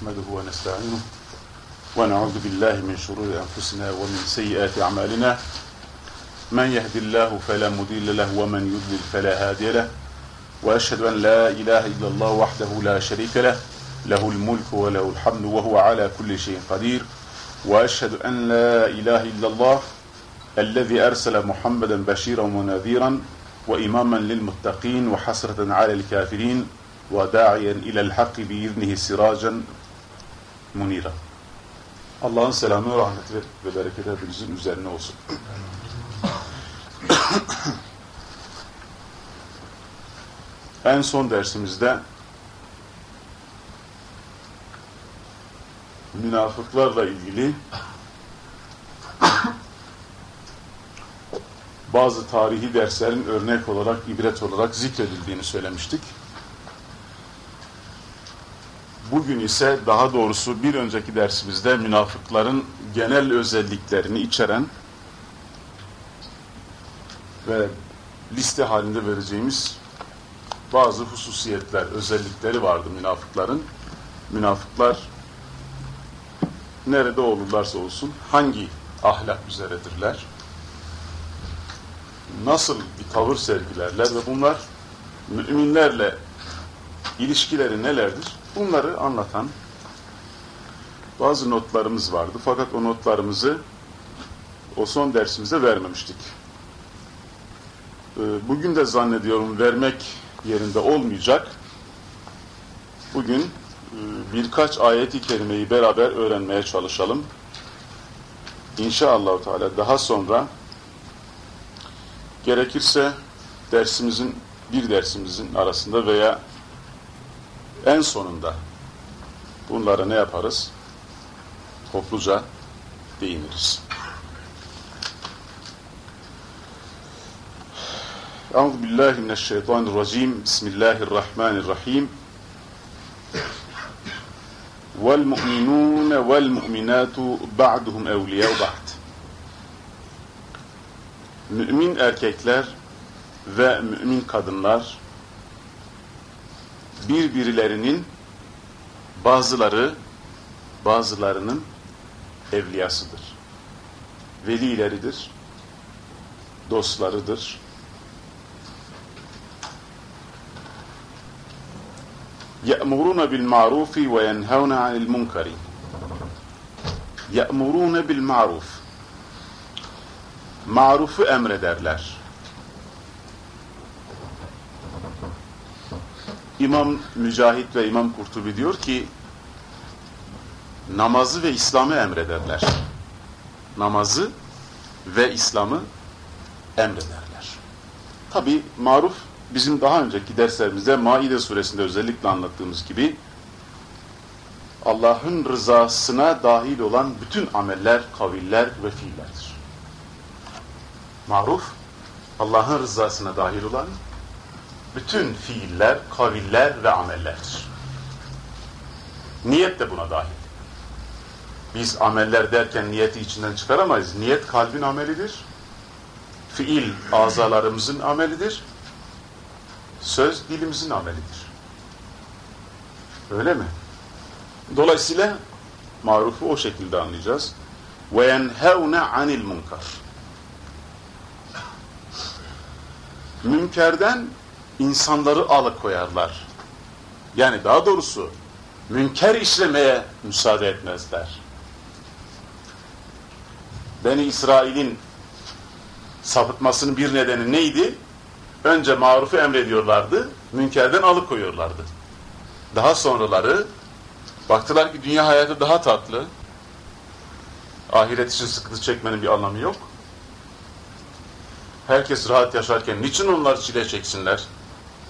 نحمده ونستعينه ونعوذ بالله من شرور أنفسنا ومن سيئات أعمالنا. من يهد الله فلا مضل له ومن يضلل فلا هادي له. وأشهد أن لا إله إلا الله وحده لا شريك له. له الملك وله الحمد وهو على كل شيء قدير. وأشهد أن لا إله إلا الله الذي أرسل محمدا بشيرا ونذيرا وإماما للمتقين وحسرة على الكافرين وداعيا إلى الحق بإذنه سراجا Munira. Allah'ın selamı, rahmeti ve bereketi hepinizin üzerine olsun. en son dersimizde münafıklarla ilgili bazı tarihi derslerin örnek olarak, ibret olarak zikredildiğini söylemiştik. Bugün ise daha doğrusu bir önceki dersimizde münafıkların genel özelliklerini içeren ve liste halinde vereceğimiz bazı hususiyetler, özellikleri vardı münafıkların. Münafıklar nerede olurlarsa olsun hangi ahlak üzeredirler? Nasıl bir tavır sergilerler ve bunlar müminlerle ilişkileri nelerdir? Bunları anlatan bazı notlarımız vardı. Fakat o notlarımızı o son dersimizde vermemiştik. Bugün de zannediyorum vermek yerinde olmayacak. Bugün birkaç ayeti kerimeyi beraber öğrenmeye çalışalım. İnşallah Teala daha sonra gerekirse dersimizin bir dersimizin arasında veya en sonunda bunlara ne yaparız? Topluca değiniriz. Euzu billahi mineşşeytanirracim. Bismillahirrahmanirrahim. Vel mu'minun vel mu'minatu ba'duhum evliya'u ba'd. Mümin erkekler ve mümin kadınlar birbirlerinin bazıları bazılarının evliyasıdır. Velileridir, dostlarıdır. يَأْمُرُونَ بِالْمَعْرُوفِ وَيَنْهَوْنَ عَنِ الْمُنْكَرِ يَأْمُرُونَ بِالْمَعْرُوفِ Marufu emrederler. İmam Mücahit ve İmam Kurtubi diyor ki namazı ve İslam'ı emrederler. Namazı ve İslam'ı emrederler. Tabi maruf bizim daha önceki derslerimizde Maide suresinde özellikle anlattığımız gibi Allah'ın rızasına dahil olan bütün ameller, kaviller ve fiillerdir. Maruf, Allah'ın rızasına dahil olan bütün fiiller, kaviller ve amellerdir. Niyet de buna dahil. Biz ameller derken niyeti içinden çıkaramayız. Niyet kalbin amelidir. Fiil azalarımızın amelidir. Söz dilimizin amelidir. Öyle mi? Dolayısıyla marufu o şekilde anlayacağız. وَيَنْهَوْنَ عَنِ الْمُنْكَرِ Münkerden insanları alıkoyarlar. Yani daha doğrusu münker işlemeye müsaade etmezler. Beni İsrail'in sapıtmasının bir nedeni neydi? Önce marufu emrediyorlardı, münkerden alıkoyuyorlardı. Daha sonraları baktılar ki dünya hayatı daha tatlı, ahiret için sıkıntı çekmenin bir anlamı yok. Herkes rahat yaşarken niçin onlar çile çeksinler?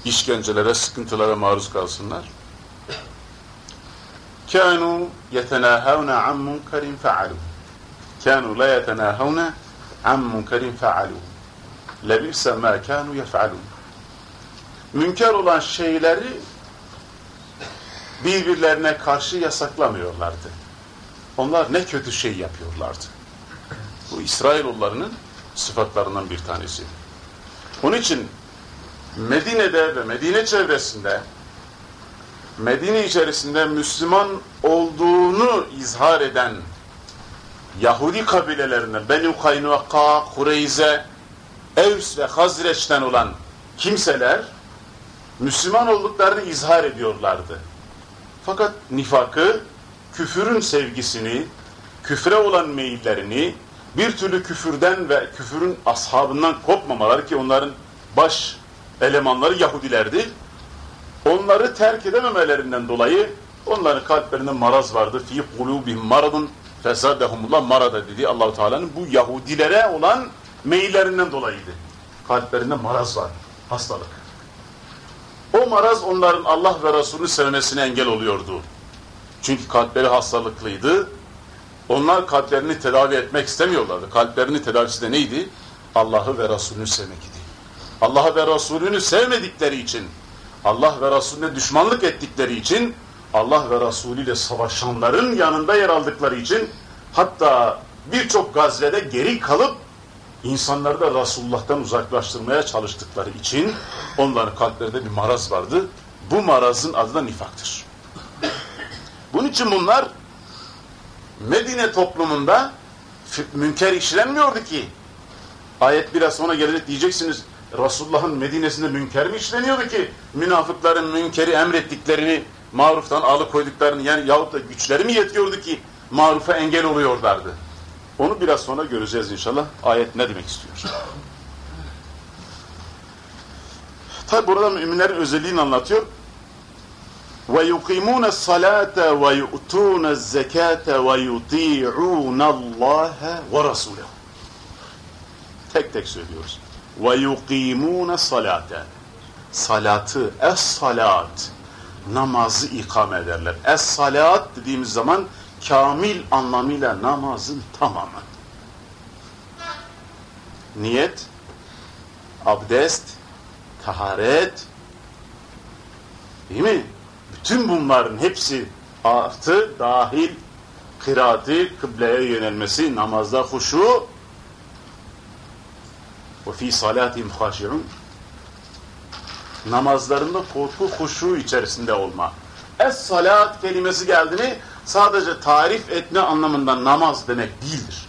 işkencelere, sıkıntılara maruz kalsınlar. Kânû yetenâhevne an munkarin fealû. Kânû la yetenâhevne an munkarin fealû. Lebirse mâ kânû yef'alûn. Münker olan şeyleri birbirlerine karşı yasaklamıyorlardı. Onlar ne kötü şey yapıyorlardı. Bu İsrailoğullarının sıfatlarından bir tanesi. Onun için Medine'de ve Medine çevresinde Medine içerisinde Müslüman olduğunu izhar eden Yahudi kabilelerine Beni Kaynuvaka, Kureyze, Evs ve Hazreç'ten olan kimseler Müslüman olduklarını izhar ediyorlardı. Fakat nifakı, küfürün sevgisini, küfre olan meyillerini, bir türlü küfürden ve küfürün ashabından kopmamaları ki onların baş elemanları Yahudilerdi. Onları terk edememelerinden dolayı onların kalplerinde maraz vardı. Fi kulubihim maradun fesadehumullah marada dedi Allahu Teala'nın bu Yahudilere olan meyillerinden dolayıydı. Kalplerinde maraz var, hastalık. O maraz onların Allah ve Resulü sevmesine engel oluyordu. Çünkü kalpleri hastalıklıydı. Onlar kalplerini tedavi etmek istemiyorlardı. Kalplerini tedavisi de neydi? Allah'ı ve Resulünü sevmek idi. Allah'ı ve Resulünü sevmedikleri için, Allah ve Resulüne düşmanlık ettikleri için, Allah ve Resulü ile savaşanların yanında yer aldıkları için, hatta birçok gazvede geri kalıp insanları da Resulullah'tan uzaklaştırmaya çalıştıkları için onların kalplerinde bir maraz vardı. Bu marazın adı da nifaktır. Bunun için bunlar Medine toplumunda münker işlenmiyordu ki. Ayet biraz sonra gelecek diyeceksiniz. Resulullah'ın Medine'sinde münker mi işleniyordu ki? Münafıkların münkeri emrettiklerini, maruftan alıkoyduklarını yani yahut da güçleri mi yetiyordu ki marufa engel oluyorlardı? Onu biraz sonra göreceğiz inşallah. Ayet ne demek istiyor? Tabi burada müminlerin özelliğini anlatıyor. وَيُقِيمُونَ الصَّلَاةَ وَيُؤْتُونَ الزَّكَاةَ وَيُطِيعُونَ اللّٰهَ وَرَسُولَهُ Tek tek söylüyoruz. ve yuqimune salate salatı es salat namazı ikame ederler. Es salat dediğimiz zaman kamil anlamıyla namazın tamamı. Niyet, abdest, taharet değil mi? Bütün bunların hepsi artı dahil kıraati, kıbleye yönelmesi, namazda huşu ve fi salatihim haşi'un namazlarında korku huşu içerisinde olma. Es-salat kelimesi geldi mi sadece tarif etme anlamında namaz demek değildir.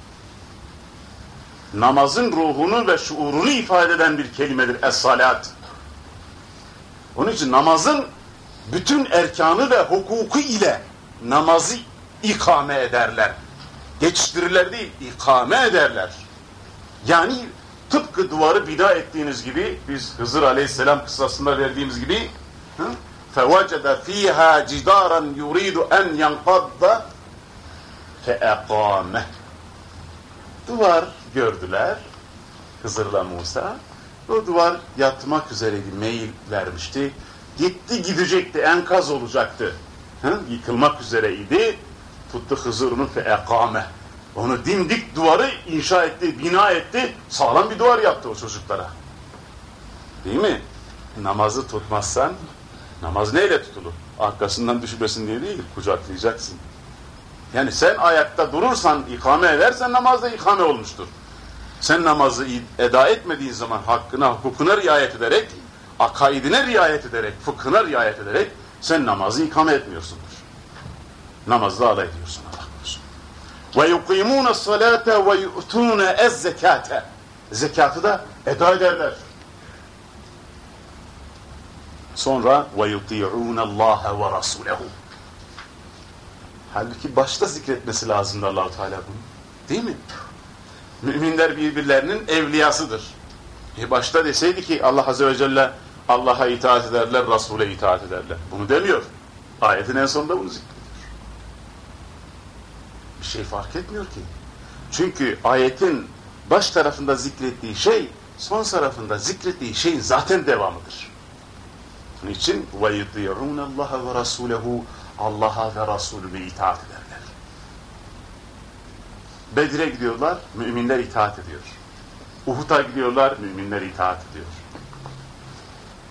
Namazın ruhunu ve şuurunu ifade eden bir kelimedir es-salat. Onun için namazın bütün erkanı ve hukuku ile namazı ikame ederler. Geçiştirirler değil, ikame ederler. Yani tıpkı duvarı bina ettiğiniz gibi, biz Hızır Aleyhisselam kıssasında verdiğimiz gibi فَوَجَدَ ف۪يهَا جِدَارًا يُرِيدُ اَنْ يَنْقَضَّ فَاَقَامَهِ Duvar gördüler, Hızır'la Musa. O duvar yatmak üzereydi, meyil vermişti. Gitti gidecekti, enkaz olacaktı. Hı? Yıkılmak üzereydi. Tuttu Hızır'ını feekame. Onu dimdik duvarı inşa etti, bina etti. Sağlam bir duvar yaptı o çocuklara. Değil mi? Namazı tutmazsan, namaz neyle tutulur? Arkasından düşmesin diye değil, kucaklayacaksın. Yani sen ayakta durursan, ikame edersen namazda ikame olmuştur. Sen namazı eda etmediğin zaman hakkına, hukukuna riayet ederek, akaidine riayet ederek, fıkhına riayet ederek sen namazı ikame etmiyorsundur. Namazda alay ediyorsun. Ve yuqimûne salâte ve yu'tûne ez zekâte. Zekatı da eda ederler. Sonra ve yuti'ûne Allahe ve rasûlehu. Halbuki başta zikretmesi lazımdı allah Teala bunu. Değil mi? Müminler birbirlerinin evliyasıdır. E başta deseydi ki Allah Azze ve Celle Allah'a itaat ederler, Resul'e itaat ederler. Bunu demiyor. Ayetin en sonunda bunu zikrediyor Bir şey fark etmiyor ki. Çünkü ayetin baş tarafında zikrettiği şey, son tarafında zikrettiği şeyin zaten devamıdır. Bunun için وَيُطِيعُونَ اللّٰهَ وَرَسُولَهُ Allah'a ve Resulüne itaat ederler. Bedir'e gidiyorlar, müminler itaat ediyor. Uhud'a gidiyorlar, müminler itaat ediyor.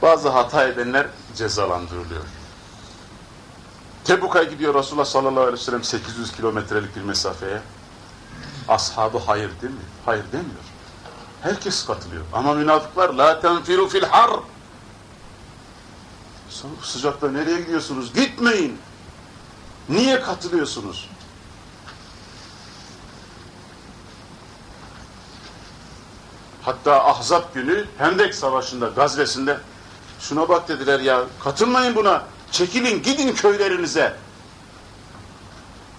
Bazı hata edenler cezalandırılıyor. Tebuk'a gidiyor Resulullah sallallahu aleyhi ve sellem 800 kilometrelik bir mesafeye. Ashabı hayır değil mi? Hayır demiyor. Herkes katılıyor. Ama münafıklar la tenfiru fil har. Sıcakta nereye gidiyorsunuz? Gitmeyin. Niye katılıyorsunuz? Hatta Ahzab günü Hendek Savaşı'nda, gazvesinde şuna bak dediler ya katılmayın buna. Çekilin gidin köylerinize.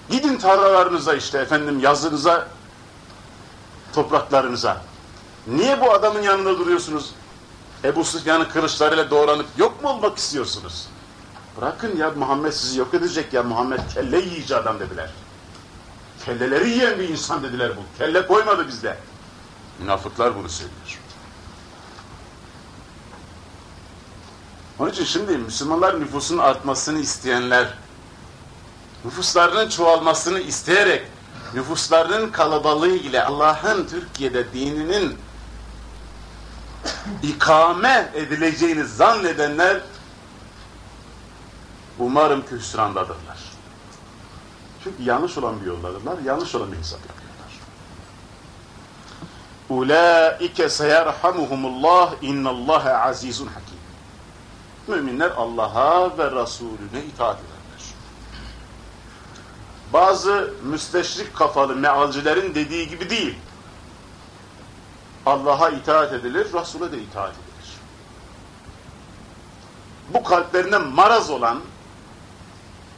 Gidin tarlalarınıza işte efendim yazınıza, topraklarınıza. Niye bu adamın yanında duruyorsunuz? Ebu Süfyan'ın kılıçlarıyla doğranıp yok mu olmak istiyorsunuz? Bırakın ya Muhammed sizi yok edecek ya Muhammed kelle yiyici adam dediler. Kelleleri yiyen bir insan dediler bu. Kelle koymadı bizde. Münafıklar bunu söylüyor. Onun için şimdi Müslümanlar nüfusun artmasını isteyenler, nüfuslarının çoğalmasını isteyerek, nüfuslarının kalabalığı ile Allah'ın Türkiye'de dininin ikame edileceğini zannedenler umarım ki hüsrandadırlar. Çünkü yanlış olan bir yoldadırlar, yanlış olan bir hesap yapıyorlar. Ulaike seyerhamuhumullah innallâhe azizun hakim. Müminler Allah'a ve Resulüne itaat ederler. Bazı müsteşrik kafalı mealcilerin dediği gibi değil. Allah'a itaat edilir, Resul'e de itaat edilir. Bu kalplerinde maraz olan,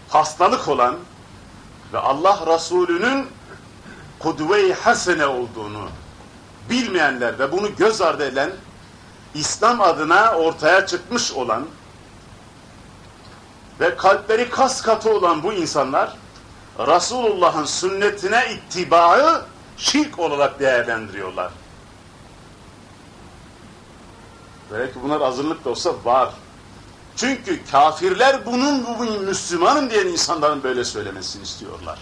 hastalık olan ve Allah Resulü'nün kudve-i hasene olduğunu bilmeyenler ve bunu göz ardı eden, İslam adına ortaya çıkmış olan ve kalpleri kas katı olan bu insanlar, Resulullah'ın sünnetine ittibaı şirk olarak değerlendiriyorlar. Belki bunlar azınlık da olsa var. Çünkü kafirler bunun bu Müslümanım diyen insanların böyle söylemesini istiyorlar.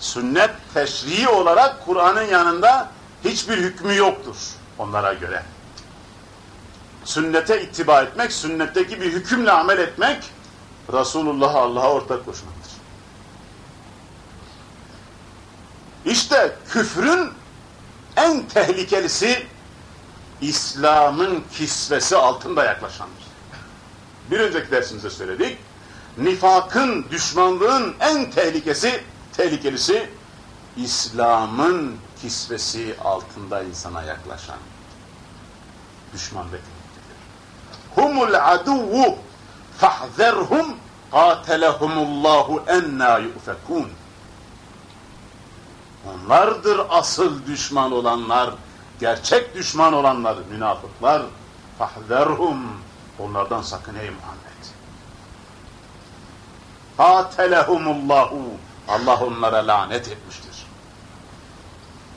Sünnet teşrii olarak Kur'an'ın yanında hiçbir hükmü yoktur onlara göre. Sünnete ittiba etmek, sünnetteki bir hükümle amel etmek, Resulullah'a Allah'a ortak koşmaktır. İşte küfrün en tehlikelisi İslam'ın kisvesi altında yaklaşandır. Bir önceki dersimizde söyledik. Nifakın, düşmanlığın en tehlikesi, tehlikelisi İslam'ın kisvesi altında insana yaklaşan düşman tehlikelidir. Humul aduvvu fahzerhum qatelehumullahu enna yufekun. Onlardır asıl düşman olanlar, gerçek düşman olanlar, münafıklar. Fahzerhum. Onlardan sakın ey Muhammed. Katelehumullahu. Allah onlara lanet etmiştir.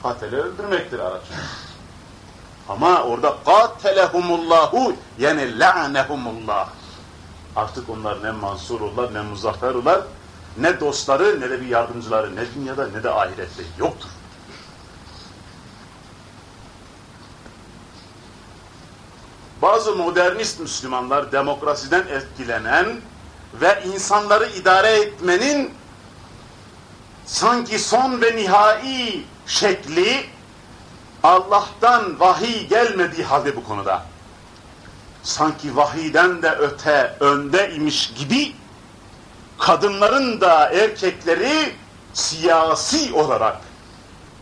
Katele öldürmektir Arapça. Ama orada katelehumullahu yani la'nehumullah. Artık onlar ne mansurullah ne muzafferular ne dostları ne de bir yardımcıları ne dünyada ne de ahirette yoktur. Bazı modernist Müslümanlar demokrasiden etkilenen ve insanları idare etmenin sanki son ve nihai şekli Allah'tan vahiy gelmediği halde bu konuda sanki vahiyden de öte önde imiş gibi kadınların da erkekleri siyasi olarak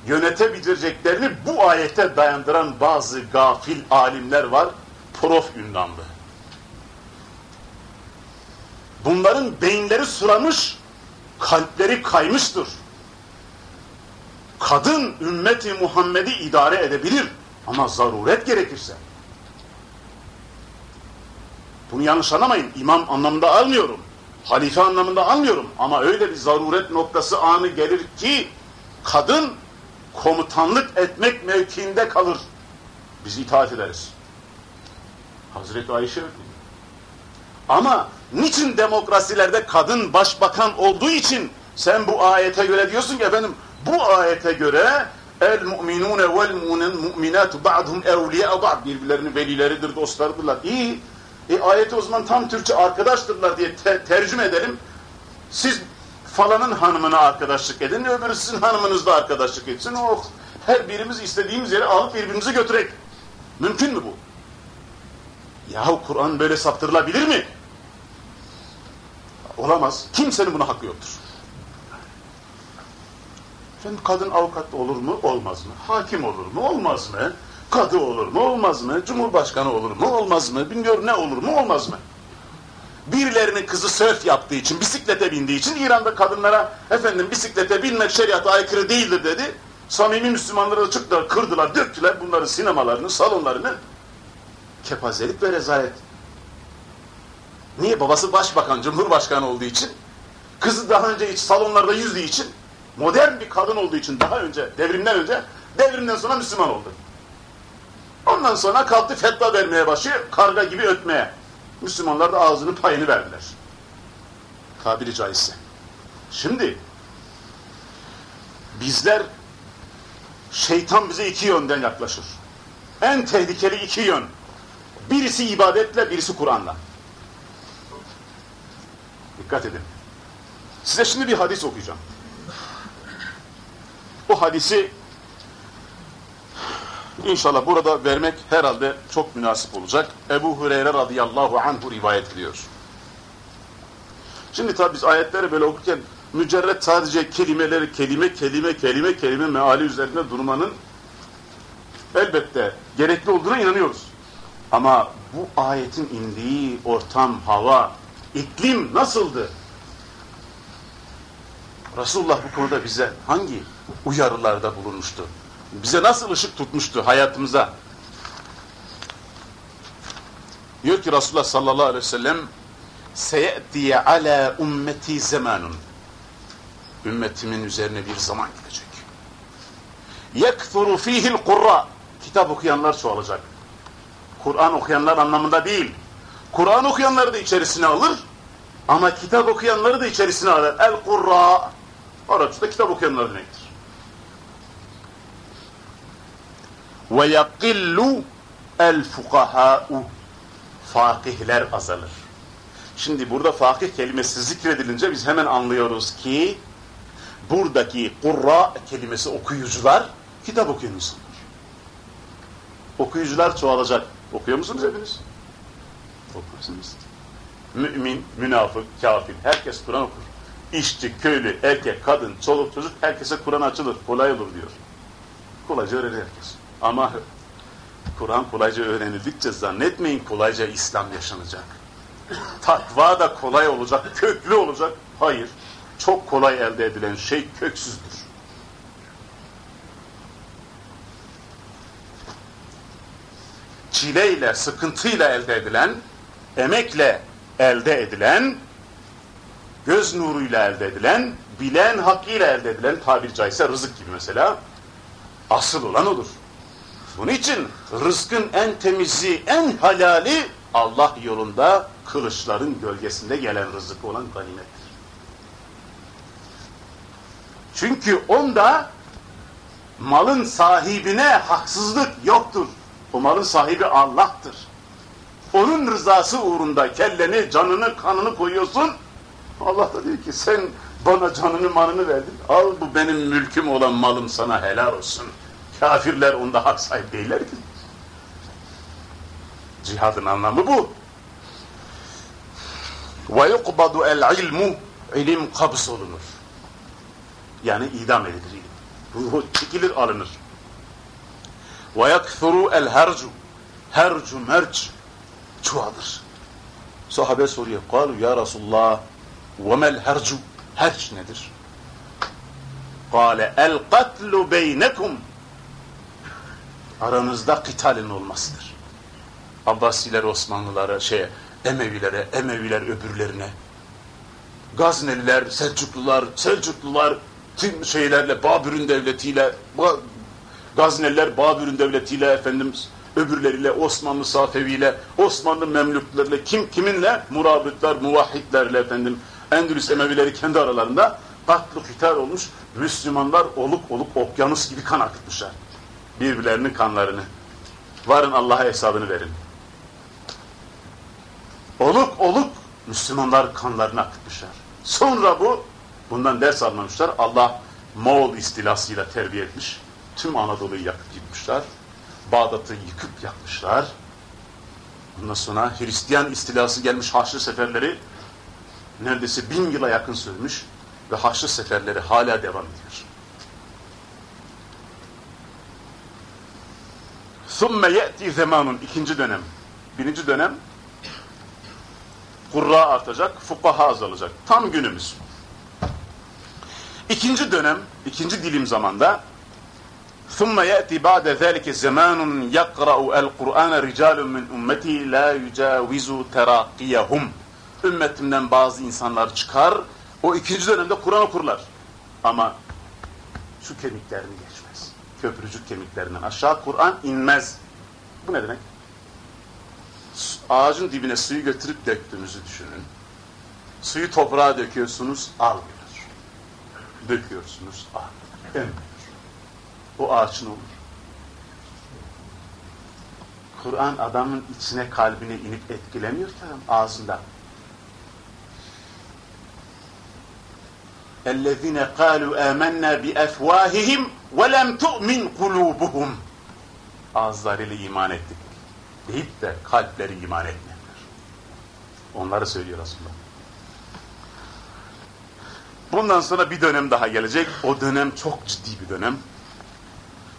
yönetebileceklerini bu ayete dayandıran bazı gafil alimler var, prof ünvanlı. Bunların beyinleri suramış, kalpleri kaymıştır. Kadın ümmeti Muhammed'i idare edebilir ama zaruret gerekirse. Bunu yanlış anlamayın, imam anlamında almıyorum. Halife anlamında almıyorum ama öyle bir zaruret noktası anı gelir ki kadın komutanlık etmek mevkiinde kalır. Biz itaat ederiz. Hazreti Ayşe öyle. Ama niçin demokrasilerde kadın başbakan olduğu için sen bu ayete göre diyorsun ki efendim bu ayete göre el mu'minune vel mu'minatu ba'dhum evliya ba'd birbirlerinin velileridir, dostlarıdırlar. İyi. E ayeti o zaman tam Türkçe arkadaştırlar diye te tercüme edelim. Siz falanın hanımına arkadaşlık edin, öbürü sizin hanımınızla arkadaşlık etsin. Oh, her birimiz istediğimiz yere alıp birbirimizi götürek. Mümkün mü bu? Yahu Kur'an böyle saptırılabilir mi? Olamaz. Kimsenin buna hakkı yoktur. Efendim kadın avukat olur mu? Olmaz mı? Hakim olur mu? Olmaz mı? Kadı olur mu? Olmaz mı? Cumhurbaşkanı olur mu? Olmaz mı? Bilmiyorum ne olur mu? Olmaz mı? Birilerinin kızı sörf yaptığı için, bisiklete bindiği için İran'da kadınlara efendim bisiklete binmek şeriata aykırı değildir dedi. Samimi Müslümanları çıktılar, kırdılar, döktüler bunları sinemalarını, salonlarını. Kepazelik ve rezalet. Niye? Babası başbakan, cumhurbaşkanı olduğu için, kızı daha önce hiç salonlarda yüzdüğü için, modern bir kadın olduğu için daha önce, devrimden önce, devrimden sonra Müslüman oldu. Ondan sonra kalktı fetva vermeye başlıyor, karga gibi ötmeye. Müslümanlar da ağzının payını verdiler. Tabiri caizse. Şimdi, bizler, şeytan bize iki yönden yaklaşır. En tehlikeli iki yön. Birisi ibadetle, birisi Kur'an'la. Dikkat edin. Size şimdi bir hadis okuyacağım. O hadisi inşallah burada vermek herhalde çok münasip olacak. Ebu Hureyre radıyallahu anhu rivayet ediyor. Şimdi tabi biz ayetleri böyle okurken mücerret sadece kelimeleri kelime kelime kelime kelime meali üzerinde durmanın elbette gerekli olduğuna inanıyoruz. Ama bu ayetin indiği ortam, hava, iklim nasıldı? Resulullah bu konuda bize hangi uyarılarda bulunmuştu? Bize nasıl ışık tutmuştu hayatımıza? Diyor ki Resulullah sallallahu aleyhi ve sellem seyetiye ala ümmeti zamanun ümmetimin üzerine bir zaman gidecek. Yekthuru fihil kurra kitap okuyanlar çoğalacak. Kur'an okuyanlar anlamında değil. Kur'an okuyanları da içerisine alır ama kitap okuyanları da içerisine alır. El kurra Arapçada kitap okuyanlar demektir. Ve yakillu el fukaha'u fakihler azalır. Şimdi burada fakih kelimesi zikredilince biz hemen anlıyoruz ki buradaki kurra kelimesi okuyucular kitap okuyan insanlar. Okuyucular çoğalacak. Okuyor musunuz hepiniz? Okursunuz. Mümin, münafık, kafir herkes Kur'an okur. İşçi, köylü, erkek, kadın, çoluk, çocuk herkese Kur'an açılır. Kolay olur diyor. Kolayca öğrenir herkes. Ama Kur'an kolayca öğrenildikçe zannetmeyin kolayca İslam yaşanacak. Takva da kolay olacak, köklü olacak. Hayır. Çok kolay elde edilen şey köksüzdür. Çileyle, sıkıntıyla elde edilen, emekle elde edilen, göz nuruyla elde edilen, bilen hakkıyla elde edilen tabiri caizse rızık gibi mesela asıl olan odur. Bunun için rızkın en temizi, en halali Allah yolunda kılıçların gölgesinde gelen rızık olan ganimettir. Çünkü onda malın sahibine haksızlık yoktur. O malın sahibi Allah'tır. Onun rızası uğrunda kelleni, canını, kanını koyuyorsun. Allah da diyor ki sen bana canını manını verdin. Al bu benim mülküm olan malım sana helal olsun. Kafirler onda hak sahip değiller ki. Cihadın anlamı bu. Ve yukbadu el ilmu ilim kabz olunur. Yani idam edilir ilim. Ruhu çekilir alınır. Ve yakthuru el hercu hercu merc çoğalır. Sahabe soruyor. Kalu ya Resulullah ve mel hercu herc nedir? Kale el katlu aranızda kıtalin olmasıdır. Abbasiler Osmanlılara, şey, Emevilere, Emeviler öbürlerine, Gazneliler, Selçuklular, Selçuklular tüm şeylerle, Babür'ün devletiyle, Gazneliler Babür'ün devletiyle, efendim öbürleriyle, Osmanlı Safeviyle, Osmanlı Memlükleriyle, kim kiminle? Murabıtlar, muvahhidlerle efendim, Endülüs Emevileri kendi aralarında katlı kital olmuş, Müslümanlar oluk oluk okyanus gibi kan akıtmışlar. Birbirlerinin kanlarını. Varın Allah'a hesabını verin. Oluk oluk Müslümanlar kanlarını akıtmışlar. Sonra bu, bundan ders almamışlar. Allah Moğol istilasıyla terbiye etmiş. Tüm Anadolu'yu yakıp gitmişler. Bağdat'ı yıkıp yakmışlar. Ondan sonra Hristiyan istilası gelmiş Haçlı seferleri neredeyse bin yıla yakın sürmüş ve Haçlı seferleri hala devam ediyor. ثُمَّ يَأْتِي زَمَانٌ ikinci dönem. Birinci dönem kurra artacak, fukaha azalacak. Tam günümüz. İkinci dönem, ikinci dilim zamanda ثُمَّ يَأْتِ بَعْدَ ذَٰلِكَ زَمَانٌ يَقْرَأُ الْقُرْآنَ رِجَالٌ مِنْ اُمَّتِي لَا يُجَاوِزُ تَرَاقِيَهُمْ Ümmetimden bazı insanlar çıkar, o ikinci dönemde Kur'an okurlar. Ama şu kemiklerini geçmez. Köprücük kemiklerinden aşağı Kur'an inmez. Bu ne demek? Ağacın dibine suyu götürüp döktüğünüzü düşünün. Suyu toprağa döküyorsunuz, almıyor. Döküyorsunuz, almıyor. Emmiyor. O ağaç ne olur? Kur'an adamın içine kalbine inip etkilemiyor ki adam ağzında. اَلَّذِينَ قَالُوا آمَنَّا بِأَفْوَاهِهِمْ وَلَمْ تُؤْمِنْ قُلُوبُهُمْ Ağızlarıyla iman ettik deyip de kalpleri iman etmeyenler. Onları söylüyor Resulullah. Bundan sonra bir dönem daha gelecek. O dönem çok ciddi bir dönem.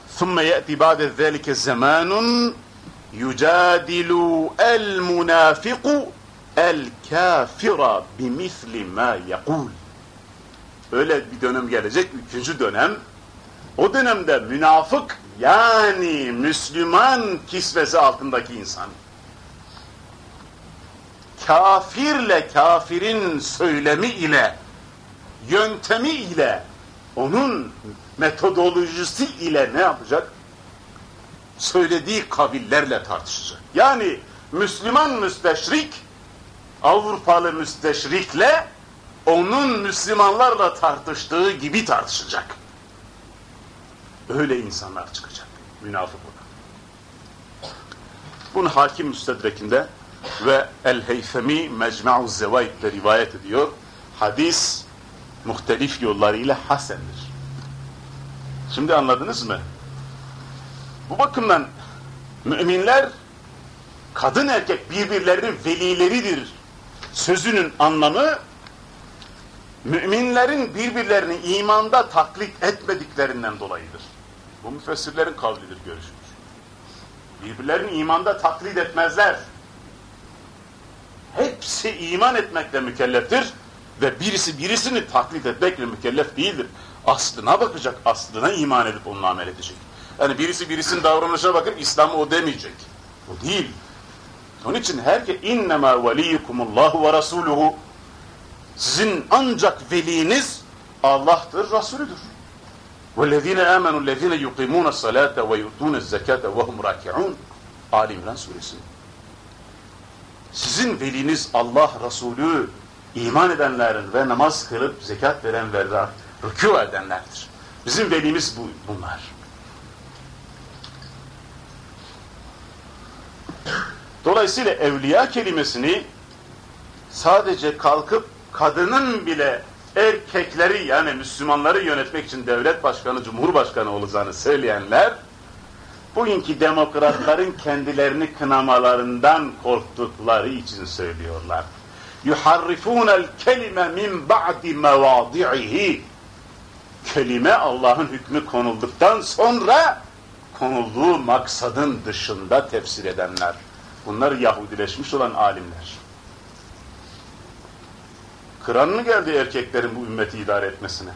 ثُمَّ يَأْتِ بَعْدَ ذَٰلِكَ زَمَانٌ يُجَادِلُ الْمُنَافِقُ الْكَافِرَ بِمِثْلِ مَا يَقُولُ Öyle bir dönem gelecek, üçüncü dönem. O dönemde münafık yani Müslüman kisvesi altındaki insan kafirle kafirin söylemi ile yöntemi ile onun metodolojisi ile ne yapacak? Söylediği kavillerle tartışacak. Yani Müslüman müsteşrik Avrupalı müsteşrikle onun Müslümanlarla tartıştığı gibi tartışacak. Öyle insanlar çıkacak. Münafık olan. Bunu Hakim Müstedrek'inde ve El-Heyfemi Mecmu'u Zevaid'de rivayet ediyor. Hadis muhtelif yollarıyla hasendir. Şimdi anladınız mı? Bu bakımdan müminler kadın erkek birbirlerinin velileridir. Sözünün anlamı müminlerin birbirlerini imanda taklit etmediklerinden dolayıdır. Bu müfessirlerin kavlidir, görüşüdür. Birbirlerini imanda taklit etmezler. Hepsi iman etmekle mükelleftir ve birisi birisini taklit etmekle mükellef değildir. Aslına bakacak, aslına iman edip onunla amel edecek. Yani birisi birisinin davranışına bakıp İslam o demeyecek. O değil. Onun için herke innema veliyukumullahu ve rasuluhu sizin ancak veliniz Allah'tır, Resulüdür. وَالَّذ۪ينَ آمَنُوا الَّذ۪ينَ يُقِيمُونَ الصَّلَاةَ وَيُؤْتُونَ الزَّكَاةَ وَهُمْ رَاكِعُونَ Ali İmran suresi. Sizin veliniz Allah Resulü iman edenlerin ve namaz kılıp zekat verenlerden rükû edenlerdir. Bizim velimiz bu, bunlar. Dolayısıyla evliya kelimesini sadece kalkıp kadının bile erkekleri yani Müslümanları yönetmek için devlet başkanı, cumhurbaşkanı olacağını söyleyenler bugünkü demokratların kendilerini kınamalarından korktukları için söylüyorlar. يُحَرِّفُونَ الْكَلِمَ مِنْ بَعْدِ مَوَاضِعِهِ Kelime Allah'ın hükmü konulduktan sonra konulduğu maksadın dışında tefsir edenler. Bunlar Yahudileşmiş olan alimler. Kıran mı geldi erkeklerin bu ümmeti idare etmesine?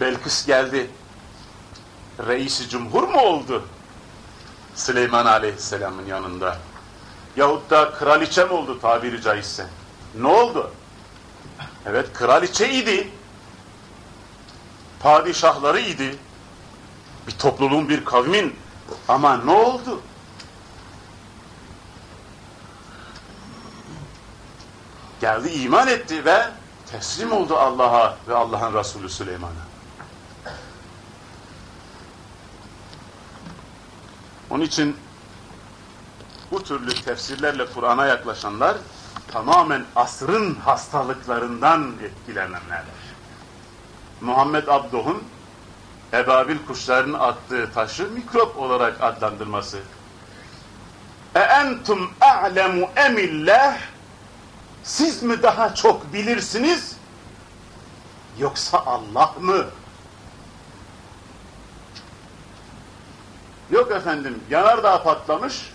Belkıs geldi. Reisi cumhur mu oldu? Süleyman Aleyhisselam'ın yanında. Yahut da kraliçe mi oldu tabiri caizse? Ne oldu? Evet kraliçe idi. Padişahları idi. Bir topluluğun, bir kavmin. Ama ne oldu? Geldi iman etti ve teslim oldu Allah'a ve Allah'ın Resulü Süleyman'a. Onun için bu türlü tefsirlerle Kur'an'a yaklaşanlar tamamen asrın hastalıklarından etkilenenlerdir. Muhammed Abduh'un ebabil kuşlarının attığı taşı mikrop olarak adlandırması. E entum a'lemu emillah siz mi daha çok bilirsiniz yoksa Allah mı? Yok efendim yanardağ patlamış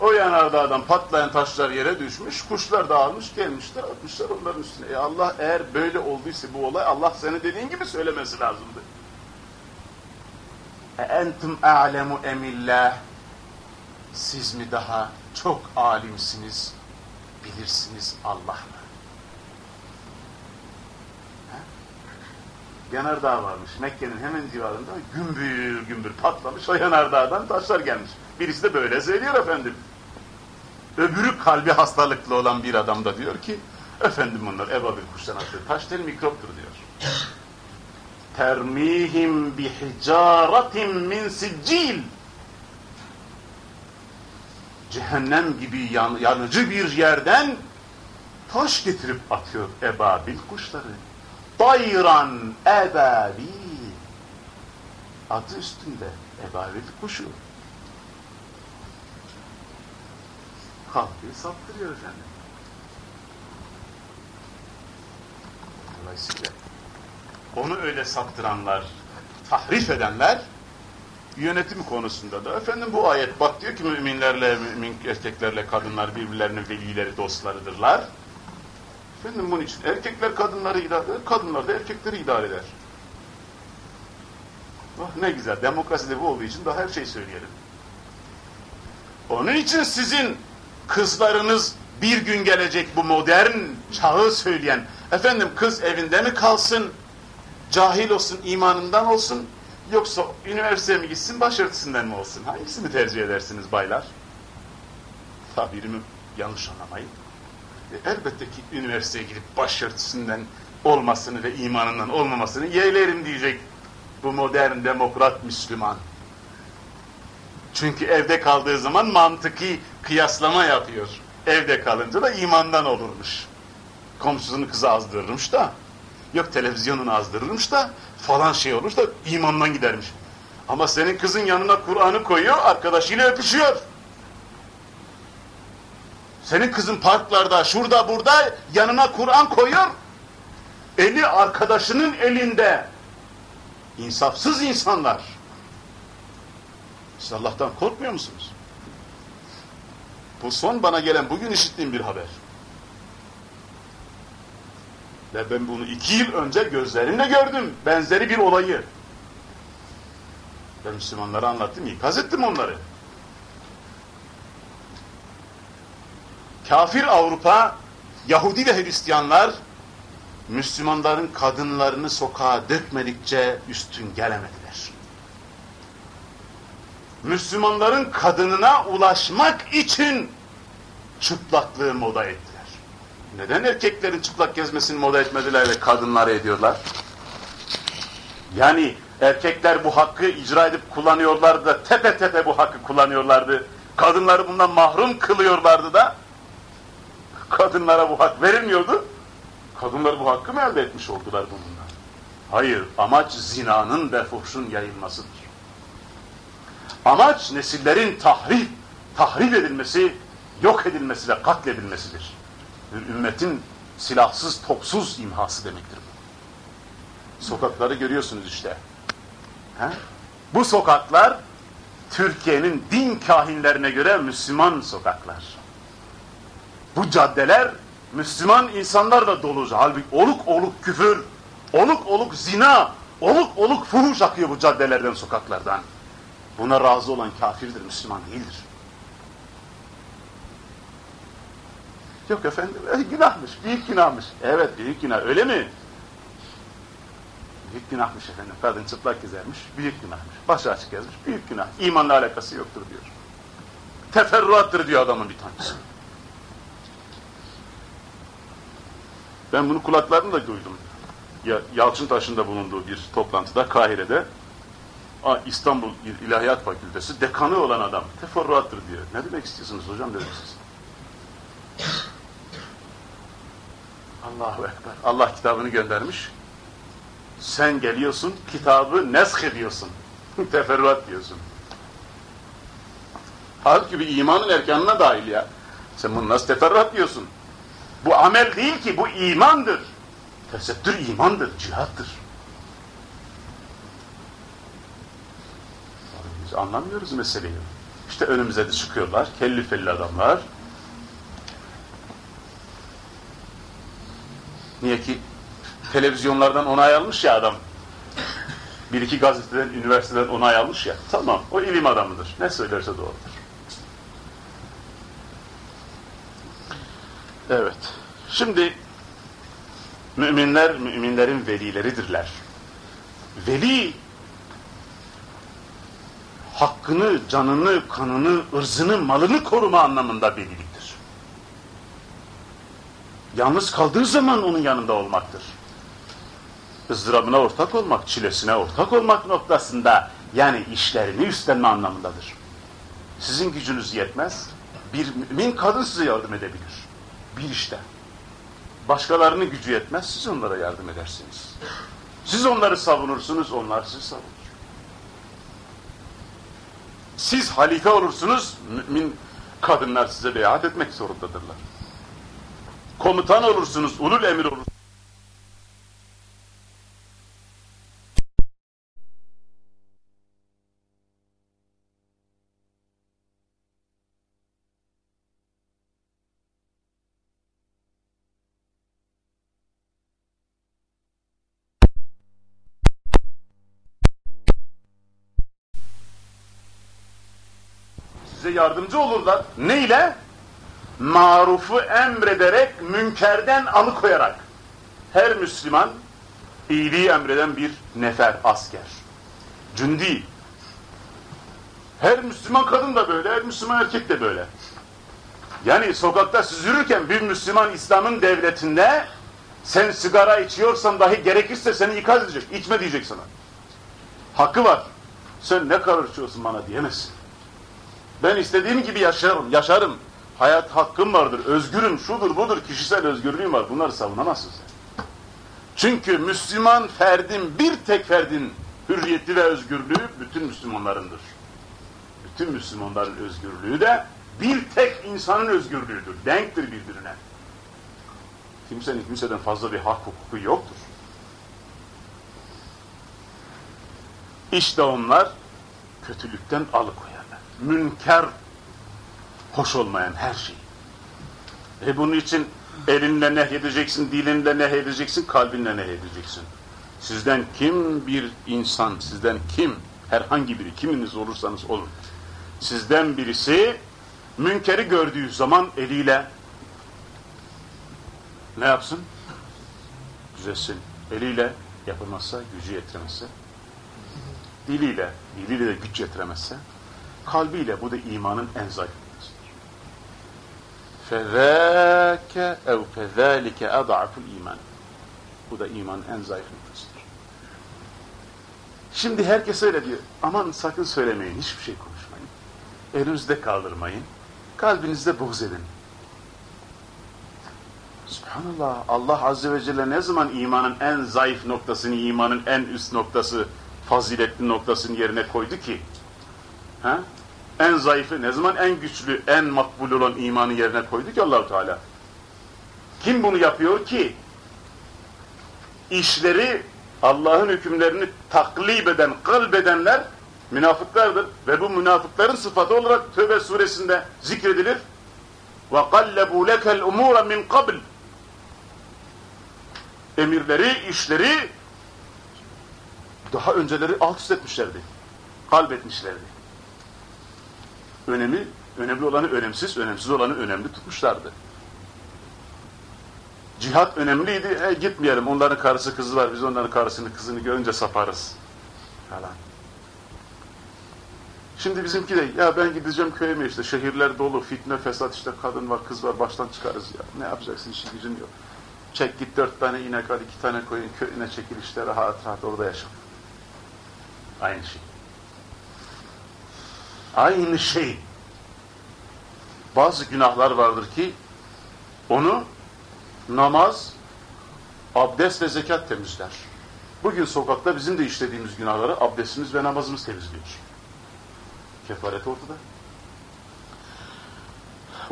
o yanardağdan patlayan taşlar yere düşmüş, kuşlar dağılmış, gelmişler, atmışlar onların üstüne. E Allah eğer böyle olduysa bu olay, Allah senin dediğin gibi söylemesi lazımdı. E entum a'lemu emillah. Siz mi daha çok alimsiniz, bilirsiniz Allah mı? He? Yanardağ varmış, Mekke'nin hemen civarında gümbür gümbür patlamış, o yanardağdan taşlar gelmiş. Birisi de böyle söylüyor efendim. Öbürü kalbi hastalıklı olan bir adam da diyor ki, efendim bunlar ebabil kuştan attığı taş değil mikroptur diyor. Termihim bihicaratin min siccil. Cehennem gibi yan, yanıcı bir yerden taş getirip atıyor ebabil kuşları. Bayran ebabil. Adı üstünde ebabil kuşu. kalkıyor, saptırıyor efendim. Dolayısıyla onu öyle saptıranlar, tahrif edenler yönetim konusunda da efendim bu ayet bak diyor ki müminlerle, mümin erkeklerle kadınlar birbirlerinin velileri, dostlarıdırlar. Efendim bunun için erkekler kadınları idare eder, kadınlar da erkekleri idare eder. Oh ne güzel, demokraside bu olduğu için daha her şey söyleyelim. Onun için sizin kızlarınız bir gün gelecek bu modern çağı söyleyen, efendim kız evinde mi kalsın, cahil olsun, imanından olsun, yoksa üniversiteye mi gitsin, başörtüsünden mi olsun? Hangisini tercih edersiniz baylar? Tabirimi yanlış anlamayın. E, elbette ki üniversiteye gidip başörtüsünden olmasını ve imanından olmamasını yeğlerim diyecek bu modern demokrat Müslüman. Çünkü evde kaldığı zaman mantıki kıyaslama yapıyor. Evde kalınca da imandan olurmuş. Komşusunun kızı azdırırmış da, yok televizyonunu azdırırmış da, falan şey olur da imandan gidermiş. Ama senin kızın yanına Kur'an'ı koyuyor, arkadaşıyla öpüşüyor. Senin kızın parklarda, şurada, burada yanına Kur'an koyuyor. Eli arkadaşının elinde. İnsafsız insanlar. Siz Allah'tan korkmuyor musunuz? Bu son bana gelen bugün işittiğim bir haber. Ve ben bunu iki yıl önce gözlerimle gördüm. Benzeri bir olayı. Ben Müslümanlara anlattım, ikaz ettim onları. Kafir Avrupa, Yahudi ve Hristiyanlar Müslümanların kadınlarını sokağa dökmedikçe üstün gelemediler. Müslümanların kadınına ulaşmak için çıplaklığı moda ettiler. Neden erkeklerin çıplak gezmesini moda etmediler ve kadınları ediyorlar? Yani erkekler bu hakkı icra edip kullanıyorlardı da tepe tepe bu hakkı kullanıyorlardı. Kadınları bundan mahrum kılıyorlardı da kadınlara bu hak verilmiyordu. Kadınlar bu hakkı mı elde etmiş oldular bununla? Hayır, amaç zinanın ve fuhşun yayılmasıdır. Amaç nesillerin tahrif, tahrif edilmesi, yok edilmesi ve katledilmesidir. Bir ümmetin silahsız, topsuz imhası demektir bu. Sokakları görüyorsunuz işte. He? Bu sokaklar Türkiye'nin din kahinlerine göre Müslüman sokaklar. Bu caddeler Müslüman insanlarla dolu. Halbuki oluk oluk küfür, oluk oluk zina, oluk oluk fuhuş akıyor bu caddelerden, sokaklardan. Buna razı olan kafirdir, Müslüman değildir. Yok efendim, e, günahmış, büyük günahmış. Evet, büyük günah, öyle mi? Büyük günahmış efendim, kadın çıplak gezermiş, büyük günahmış. Başı açık gezmiş, büyük günah. İmanla alakası yoktur diyor. Teferruattır diyor adamın bir tanesi. Ben bunu kulaklarımla duydum. Ya, Yalçıntaş'ın bulunduğu bir toplantıda Kahire'de İstanbul İlahiyat Fakültesi dekanı olan adam teferruattır diyor. Ne demek istiyorsunuz hocam dedim siz. Allahu Ekber. Allah kitabını göndermiş. Sen geliyorsun, kitabı nesk ediyorsun. Teferruat diyorsun. Halbuki bir imanın erkanına dahil ya. Sen bunu nasıl teferruat diyorsun? Bu amel değil ki, bu imandır. Tesettür imandır, cihattır. Biz anlamıyoruz meseleyi. İşte önümüze de çıkıyorlar, kelli felli adamlar. Niye ki televizyonlardan onay almış ya adam. Bir iki gazeteden, üniversiteden onay almış ya. Tamam, o ilim adamıdır. Ne söylerse doğrudur. Evet. Şimdi müminler, müminlerin velileridirler. Veli hakkını, canını, kanını, ırzını, malını koruma anlamında veliliktir. Yalnız kaldığı zaman onun yanında olmaktır. ızdırabına ortak olmak, çilesine ortak olmak noktasında yani işlerini üstlenme anlamındadır. Sizin gücünüz yetmez, bir mümin kadın size yardım edebilir. Bir işte. Başkalarının gücü yetmez, siz onlara yardım edersiniz. Siz onları savunursunuz, onlar sizi savunur. Siz halife olursunuz, mümin kadınlar size beyat etmek zorundadırlar. Komutan olursunuz, ulul emir olursunuz. size yardımcı olurlar. Ne ile? Marufu emrederek, münkerden alıkoyarak. Her Müslüman iyiliği emreden bir nefer, asker. Cündi. Her Müslüman kadın da böyle, her Müslüman erkek de böyle. Yani sokakta süzülürken bir Müslüman İslam'ın devletinde sen sigara içiyorsan dahi gerekirse seni ikaz edecek. İçme diyecek sana. Hakkı var. Sen ne kadar içiyorsun bana diyemezsin. Ben istediğim gibi yaşarım, yaşarım. Hayat hakkım vardır, özgürüm, şudur budur, kişisel özgürlüğüm var. Bunları savunamazsın sen. Çünkü Müslüman ferdin, bir tek ferdin hürriyeti ve özgürlüğü bütün Müslümanlarındır. Bütün Müslümanların özgürlüğü de bir tek insanın özgürlüğüdür. Denktir birbirine. Kimsenin kimseden fazla bir hak hukuku yoktur. İşte onlar kötülükten alıkoyarlar. Münker, hoş olmayan her şey. E bunun için elinle nehyedeceksin, dilinle nehyedeceksin, kalbinle nehyedeceksin. Sizden kim bir insan, sizden kim, herhangi biri, kiminiz olursanız olun. Sizden birisi münkeri gördüğü zaman eliyle ne yapsın? Düzelsin. Eliyle yapamazsa, gücü yetiremezse, diliyle, diliyle de güç yetiremezse, kalbiyle bu da imanın en zayıf. فَذَاكَ اَوْ فَذَٰلِكَ اَضَعْفُ iman. Bu da imanın en zayıf noktasıdır. Şimdi herkes öyle diyor. Aman sakın söylemeyin, hiçbir şey konuşmayın. Elinizde kaldırmayın. Kalbinizde buğz edin. Subhanallah, Allah Azze ve Celle ne zaman imanın en zayıf noktasını, imanın en üst noktası, faziletli noktasını yerine koydu ki? Ha? En zayıfı ne zaman en güçlü, en makbul olan imanı yerine koydu ki Allahu Teala? Kim bunu yapıyor ki? İşleri Allah'ın hükümlerini taklip eden, kalbedenler münafıklardır. Ve bu münafıkların sıfatı olarak Tövbe suresinde zikredilir. وَقَلَّبُوا لَكَ الْاُمُورَ مِنْ قَبْلِ Emirleri, işleri daha önceleri alt üst etmişlerdi. Kalbetmişlerdi. Önemi, önemli olanı önemsiz, önemsiz olanı önemli tutmuşlardı. Cihat önemliydi, e, gitmeyelim, onların karısı kızı var, biz onların karısını kızını görünce saparız. Falan. Şimdi bizimki de, ya ben gideceğim köyüme işte, şehirler dolu, fitne, fesat, işte kadın var, kız var, baştan çıkarız ya. Ne yapacaksın, işin gücün yok. Çek git dört tane inek al, iki tane koyun, köyüne çekil işte, rahat rahat orada yaşa. Aynı şey. Aynı şey. Bazı günahlar vardır ki, onu namaz, abdest ve zekat temizler. Bugün sokakta bizim de işlediğimiz günahları abdestimiz ve namazımız temizliyor. Kefaret ortada.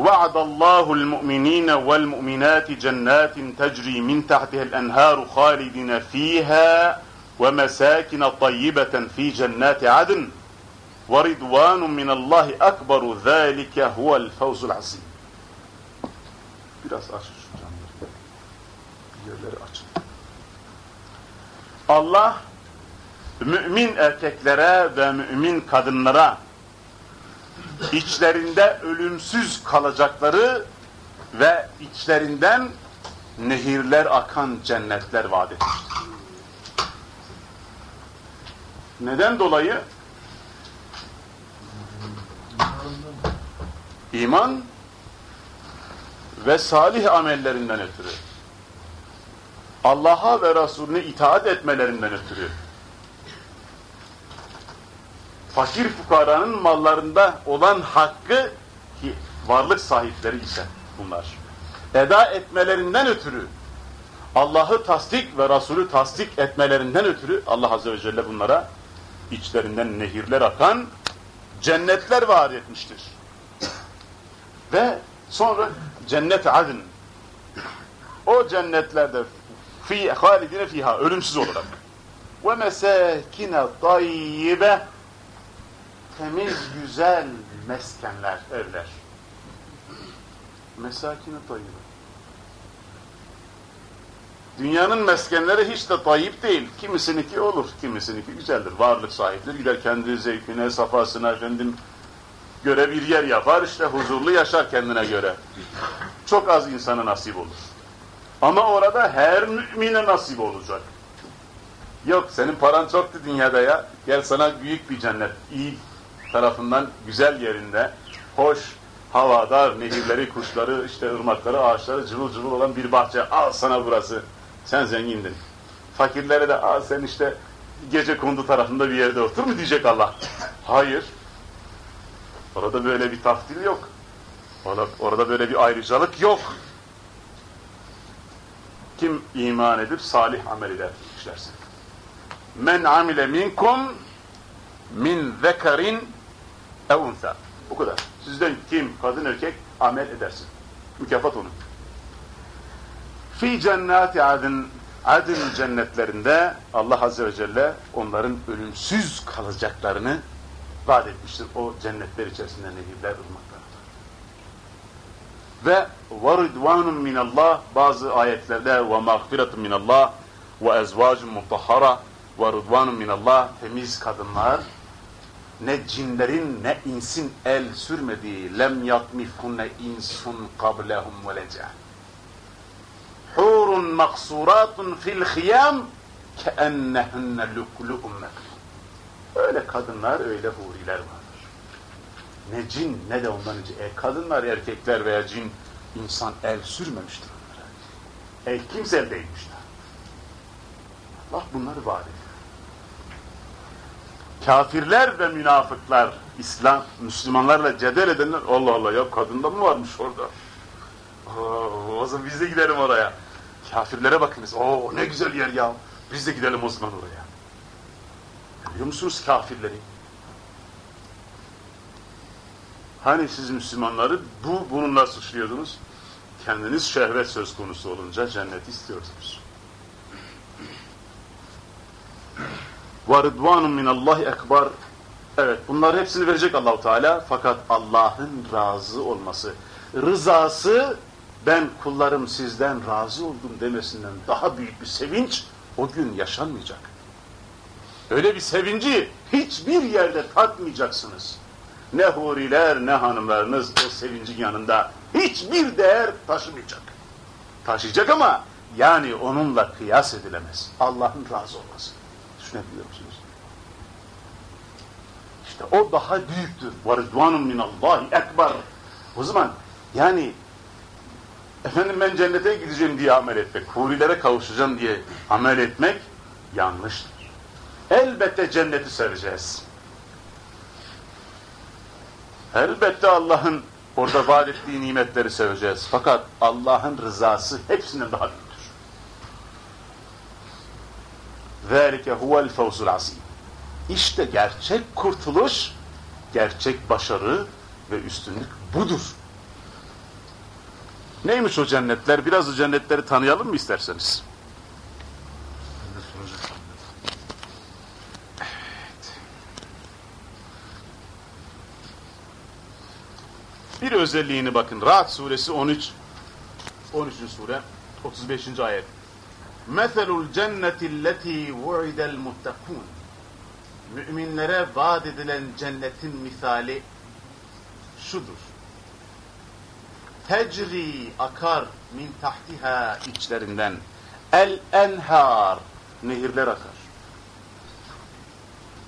وعد الله المؤمنين والمؤمنات جنات تجري من تحتها الأنهار خالدين فيها ومساكن طيبة في جنات عدن وَرِضْوَانٌ مِنَ اللّٰهِ اَكْبَرُ ذَٰلِكَ هُوَ الْفَوْزُ الْعَظِيمُ Biraz aç şu camları. Yerleri açın. Allah mümin erkeklere ve mümin kadınlara içlerinde ölümsüz kalacakları ve içlerinden nehirler akan cennetler vaat etmiştir. Neden dolayı? İman ve salih amellerinden ötürü. Allah'a ve Resulüne itaat etmelerinden ötürü. Fakir fukaranın mallarında olan hakkı ki varlık sahipleri ise bunlar. Eda etmelerinden ötürü Allah'ı tasdik ve Resulü tasdik etmelerinden ötürü Allah Azze ve Celle bunlara içlerinden nehirler akan cennetler vaat etmiştir. Ve sonra cennet adın. O cennetlerde fi halidine fiha ölümsüz olarak. Ve mesakine tayyibe temiz güzel meskenler, evler. Mesakine tayyibe. Dünyanın meskenleri hiç de tayyip değil. Kimisininki olur, kimisininki güzeldir. Varlık sahipleri gider kendi zevkine, safasına efendim göre bir yer yapar, işte huzurlu yaşar kendine göre. Çok az insana nasip olur. Ama orada her mümine nasip olacak. Yok senin paran çoktu dünyada ya. Gel sana büyük bir cennet. iyi tarafından güzel yerinde, hoş, havadar, nehirleri, kuşları, işte ırmakları, ağaçları cıvıl cıvıl olan bir bahçe. Al sana burası. Sen zengindin. Fakirlere de al sen işte gece kondu tarafında bir yerde otur mu diyecek Allah. Hayır. Orada böyle bir taftil yok. Orada, böyle bir ayrıcalık yok. Kim iman edip salih amel eder işlerse. Men amile minkum min zekerin ev unsa. Bu kadar. Sizden kim, kadın erkek amel edersin. Mükafat onun. Fi cennati adın adın cennetlerinde Allah Azze ve Celle onların ölümsüz kalacaklarını vaat etmiştir. O cennetler içerisinde nehirler, ırmaklar. Ve وَرِدْوَانٌ مِنَ اللّٰهِ Bazı ayetlerde وَمَغْفِرَةٌ مِنَ اللّٰهِ وَاَزْوَاجٌ مُطَّهَرَةٌ وَرِدْوَانٌ مِنَ اللّٰهِ Temiz kadınlar, ne cinlerin ne insin el sürmediği lem yatmifhunne insun qablehum velece hurun maksuratun fil khiyam keennehunne luklu'un meknun öyle kadınlar öyle huriler vardır. Ne cin ne de ondan önce e, kadınlar erkekler veya cin insan el sürmemiştir onlara. El kimse el değmiştir Allah bunları ediyor. Kafirler ve münafıklar, İslam, Müslümanlarla cedel edenler, Allah Allah ya kadında mı varmış orada? Oo, o zaman biz de gidelim oraya. Kafirlere bakınız, o ne güzel yer ya, biz de gidelim o zaman oraya. Görüyor musunuz kafirleri? Hani siz Müslümanları bu bununla suçluyordunuz? Kendiniz şehvet söz konusu olunca cenneti istiyorsunuz. وَرِضْوَانٌ مِنَ اللّٰهِ ekbar. Evet bunlar hepsini verecek Allahu Teala fakat Allah'ın razı olması, rızası ben kullarım sizden razı oldum demesinden daha büyük bir sevinç o gün yaşanmayacak. Öyle bir sevinci hiçbir yerde tatmayacaksınız. Ne huriler ne hanımlarınız o sevincin yanında hiçbir değer taşımayacak. Taşıyacak ama yani onunla kıyas edilemez. Allah'ın razı olması. Düşünebiliyor musunuz? İşte o daha büyüktür. وَرِضْوَانٌ مِنَ اللّٰهِ ekber. O zaman yani efendim ben cennete gideceğim diye amel etmek, hurilere kavuşacağım diye amel etmek yanlıştır. Elbette cenneti seveceğiz. Elbette Allah'ın orada vaat ettiği nimetleri seveceğiz. Fakat Allah'ın rızası hepsinden daha büyüktür. ذَٰلِكَ هُوَ الْفَوْزُ الْعَظِيمِ İşte gerçek kurtuluş, gerçek başarı ve üstünlük budur. Neymiş o cennetler? Biraz o cennetleri tanıyalım mı isterseniz? Bir özelliğini bakın. Rahat suresi 13 13. sure 35. ayet. Meselul cenneti lleti vu'idel muttakun. Müminlere vaat edilen cennetin misali şudur. Tecri akar min tahtiha içlerinden el enhar nehirler akar.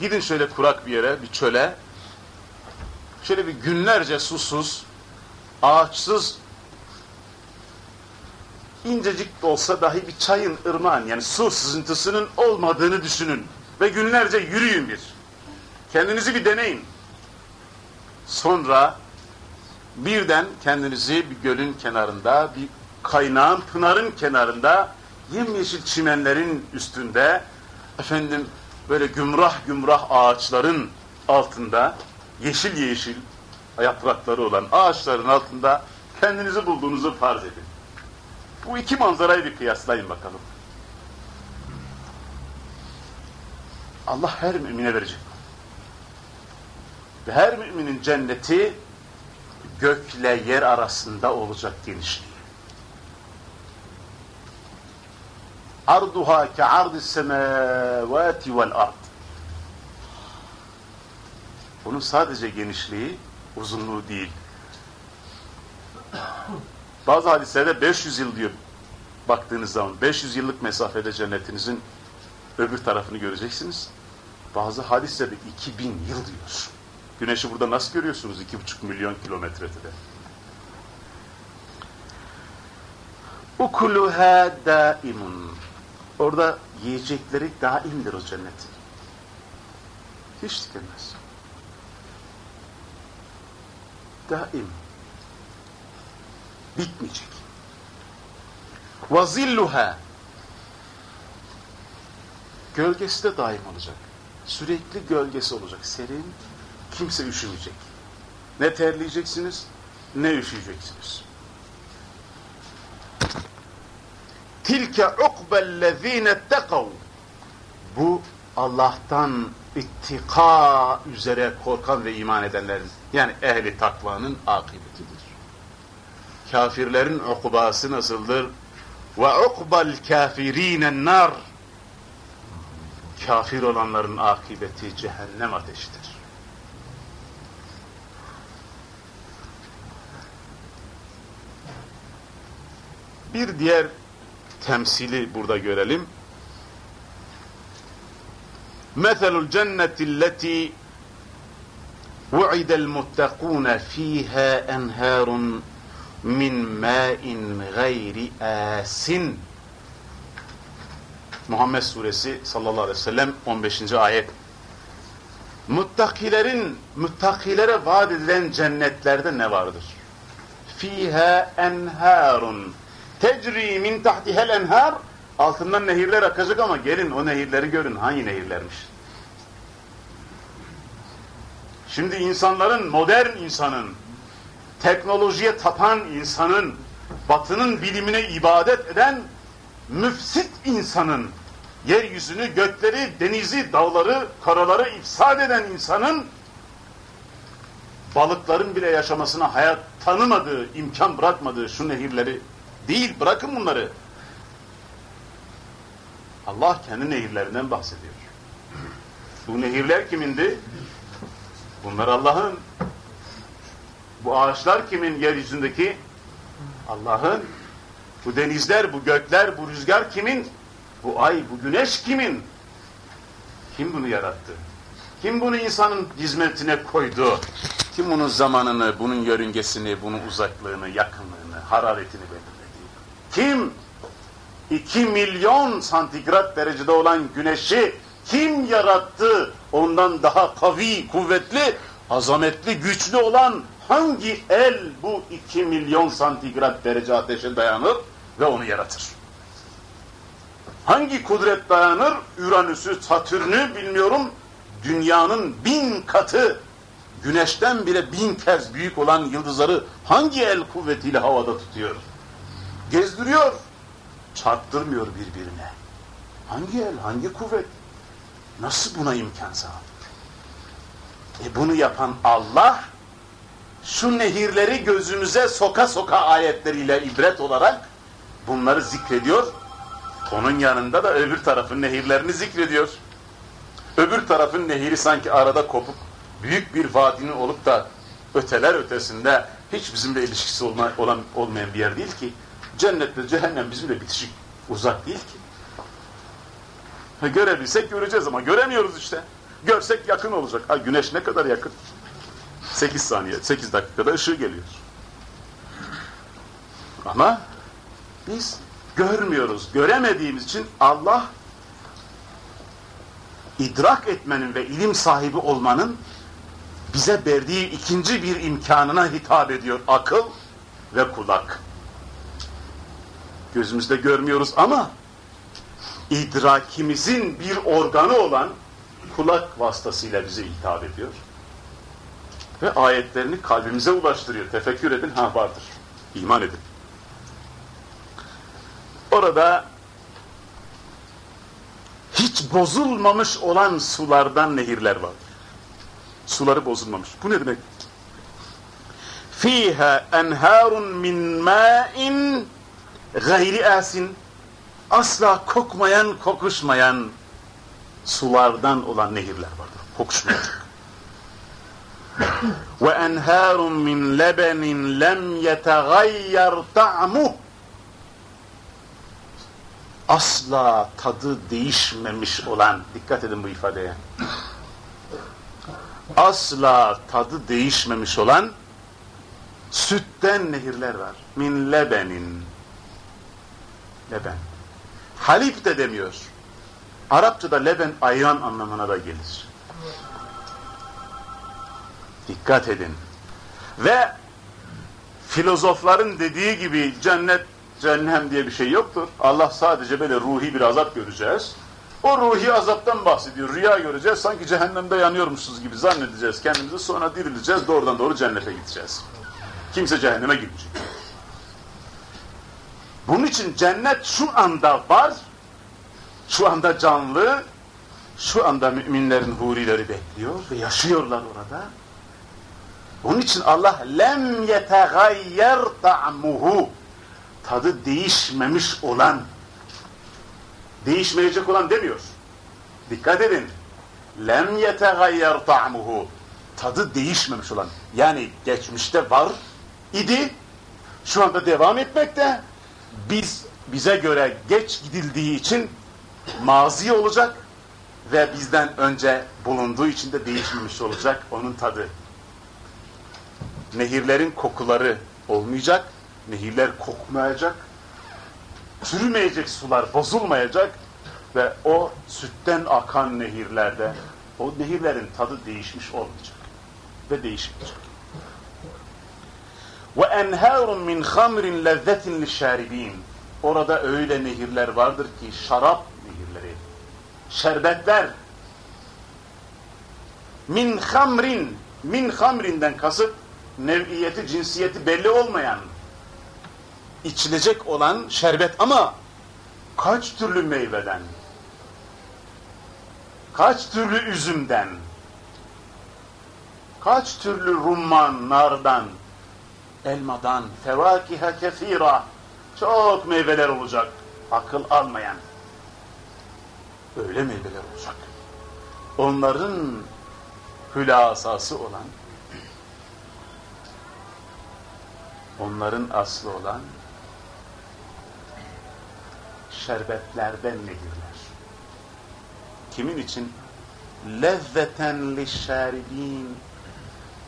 Gidin şöyle kurak bir yere, bir çöle. Şöyle bir günlerce susuz, ağaçsız, incecik de olsa dahi bir çayın, ırmağın yani su sızıntısının olmadığını düşünün. Ve günlerce yürüyün bir. Kendinizi bir deneyin. Sonra birden kendinizi bir gölün kenarında, bir kaynağın, pınarın kenarında, yemyeşil çimenlerin üstünde, efendim böyle gümrah gümrah ağaçların altında, yeşil yeşil yaprakları olan ağaçların altında kendinizi bulduğunuzu farz edin. Bu iki manzarayı bir kıyaslayın bakalım. Allah her mümine verecek. Ve her müminin cenneti gökle yer arasında olacak genişliği. Arduha ke ardi semavati vel ard. Bunun sadece genişliği, uzunluğu değil. Bazı hadislerde 500 yıl diyor baktığınız zaman. 500 yıllık mesafede cennetinizin öbür tarafını göreceksiniz. Bazı hadislerde 2000 yıl diyor. Güneşi burada nasıl görüyorsunuz? 2,5 milyon kilometrede. Ukuluha daimun. Orada yiyecekleri daimdir o cennetin. Hiç tükenmez. Daim. Bitmeyecek. Vazilluha. Gölgesi de daim olacak. Sürekli gölgesi olacak. Serin, kimse üşümeyecek. Ne terleyeceksiniz, ne üşüyeceksiniz. Tilke ukbellezine tekav. Bu Allah'tan ittika üzere korkan ve iman edenlerin yani ehli takvanın akıbetidir. Kafirlerin ukbası nasıldır? Ve ukbal kafirinen nar. Kafir olanların akıbeti cehennem ateşidir. Bir diğer temsili burada görelim. Meselul cennetilleti vu'idel muttakûne fîhâ enhârun min mâin gayri âsin. Muhammed suresi sallallahu aleyhi ve sellem 15. ayet. Muttakilerin, muttakilere vaat edilen cennetlerde ne vardır? Fiha enharun tecri min tahtihel enhar altından nehirler akacak ama gelin o nehirleri görün hangi nehirlermiş? Şimdi insanların, modern insanın, teknolojiye tapan insanın, batının bilimine ibadet eden müfsit insanın, yeryüzünü, gökleri, denizi, dağları, karaları ifsad eden insanın balıkların bile yaşamasına hayat tanımadığı, imkan bırakmadığı şu nehirleri değil, bırakın bunları. Allah kendi nehirlerinden bahsediyor. Bu nehirler kimindi? Bunlar Allah'ın. Bu ağaçlar kimin yeryüzündeki? Allah'ın. Bu denizler, bu gökler, bu rüzgar kimin? Bu ay, bu güneş kimin? Kim bunu yarattı? Kim bunu insanın hizmetine koydu? Kim bunun zamanını, bunun yörüngesini, bunun uzaklığını, yakınlığını, hararetini belirledi? Kim? 2 milyon santigrat derecede olan güneşi kim yarattı? Ondan daha kavi, kuvvetli, azametli, güçlü olan hangi el bu 2 milyon santigrat derece ateşe dayanır ve onu yaratır? Hangi kudret dayanır? Uranüs'ü, Satürn'ü bilmiyorum. Dünyanın bin katı, güneşten bile bin kez büyük olan yıldızları hangi el kuvvetiyle havada tutuyor? Gezdiriyor, çarptırmıyor birbirine. Hangi el, hangi kuvvet? Nasıl buna imkan sağladı? E bunu yapan Allah, şu nehirleri gözümüze soka soka ayetleriyle ibret olarak bunları zikrediyor. Onun yanında da öbür tarafın nehirlerini zikrediyor. Öbür tarafın nehiri sanki arada kopup büyük bir vadinin olup da öteler ötesinde hiç bizimle ilişkisi olma, olan, olmayan bir yer değil ki. Cennetle cehennem bizimle bitişik uzak değil ki. Ha, görebilsek göreceğiz ama göremiyoruz işte. Görsek yakın olacak. Ha, güneş ne kadar yakın? 8 saniye, 8 dakikada ışığı geliyor. Ama biz görmüyoruz. Göremediğimiz için Allah idrak etmenin ve ilim sahibi olmanın bize verdiği ikinci bir imkanına hitap ediyor. Akıl ve kulak. Gözümüzde görmüyoruz ama idrakimizin bir organı olan kulak vasıtasıyla bize hitap ediyor. Ve ayetlerini kalbimize ulaştırıyor. Tefekkür edin, ha vardır. İman edin. Orada hiç bozulmamış olan sulardan nehirler var. Suları bozulmamış. Bu ne demek? Fiha enharun min ma'in gayri asin asla kokmayan, kokuşmayan sulardan olan nehirler vardır. Kokuşmayacak. Ve enharun min lebenin lem yetegayyer ta'muh asla tadı değişmemiş olan, dikkat edin bu ifadeye, asla tadı değişmemiş olan sütten nehirler var. Min lebenin. Leben. Halip de demiyor. Arapçada leben ayran anlamına da gelir. Dikkat edin. Ve filozofların dediği gibi cennet cehennem diye bir şey yoktur. Allah sadece böyle ruhi bir azap göreceğiz. O ruhi azaptan bahsediyor. Rüya göreceğiz. Sanki cehennemde yanıyormuşuz gibi zannedeceğiz kendimizi. Sonra dirileceğiz. Doğrudan doğru cennete gideceğiz. Kimse cehenneme gitmeyecek. Bunun için cennet şu anda var. Şu anda canlı. Şu anda müminlerin hurileri bekliyor ve yaşıyorlar orada. Onun için Allah lem yetegayyer ta'muhu tadı değişmemiş olan değişmeyecek olan demiyor. Dikkat edin. Lem yetegayyer ta'muhu tadı değişmemiş olan yani geçmişte var idi şu anda devam etmekte biz bize göre geç gidildiği için mazi olacak ve bizden önce bulunduğu için de değişmemiş olacak onun tadı. Nehirlerin kokuları olmayacak, nehirler kokmayacak, çürümeyecek sular bozulmayacak ve o sütten akan nehirlerde o nehirlerin tadı değişmiş olmayacak ve değişmeyecek. Ve enharun min hamrin lezzetin lişşaribin. Orada öyle nehirler vardır ki şarap nehirleri, şerbetler. Min hamrin, min hamrinden kasıt nev'iyeti, cinsiyeti belli olmayan, içilecek olan şerbet ama kaç türlü meyveden, kaç türlü üzümden, kaç türlü rumman, nardan, elmadan, fevakihe kefira, çok meyveler olacak, akıl almayan. Öyle meyveler olacak. Onların hülasası olan, onların aslı olan şerbetlerden nehirler. Kimin için? Lezzeten lişşaribin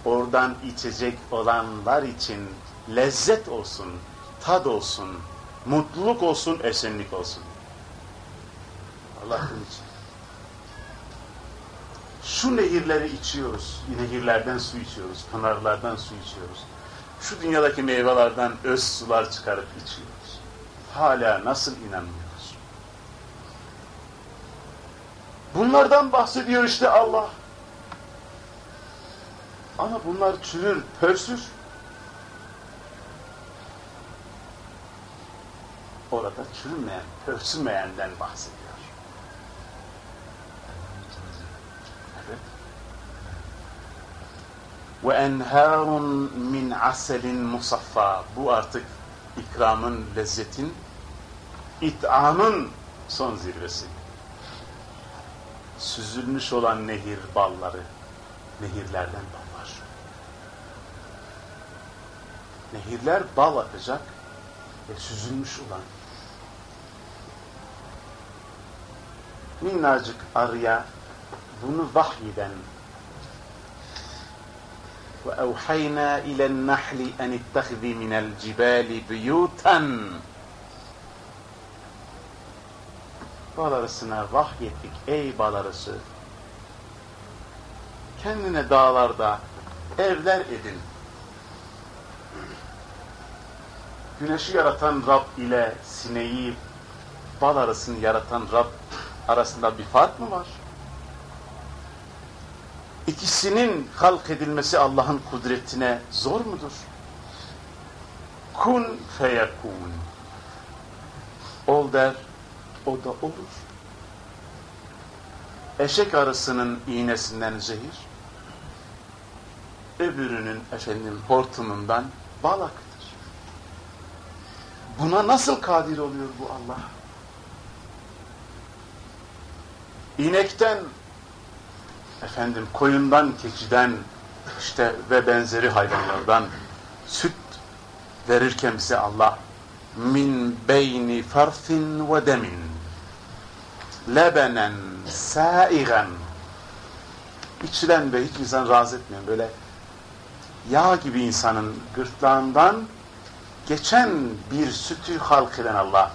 oradan içecek olanlar için lezzet olsun, tad olsun, mutluluk olsun, esenlik olsun. Allah'ın için. Şu nehirleri içiyoruz, nehirlerden su içiyoruz, pınarlardan su içiyoruz. Şu dünyadaki meyvelerden öz sular çıkarıp içiyoruz. Hala nasıl inanmıyoruz? Bunlardan bahsediyor işte Allah. Ama bunlar çürür, pörsür. Orada çürümeyen, pörsümeyenden bahsediyor. Evet. Ve enhârun min aselin musaffa. Bu artık ikramın, lezzetin, it'amın son zirvesi. Süzülmüş olan nehir balları, nehirlerden ballar. Nehirler bal akacak ve süzülmüş olan. Minnacık arıya bunu vahyeden. Ve evhayna ilen nahli en ittehzi minel cibali buyutan. Bal arısına vahyettik ey bal arısı. Kendine dağlarda evler edin güneşi yaratan Rab ile sineği bal arasını yaratan Rab arasında bir fark mı var? İkisinin halk edilmesi Allah'ın kudretine zor mudur? Kun feyekun. Ol der, o da olur. Eşek arısının iğnesinden zehir, öbürünün efendim hortumundan bal akıtır. Buna nasıl kadir oluyor bu Allah? İnekten, efendim koyundan, keçiden işte ve benzeri hayvanlardan süt verirken bize Allah min beyni farfin ve demin lebenen saigen içilen ve hiç insan razı etmeyen böyle yağ gibi insanın gırtlağından geçen bir sütü halk eden Allah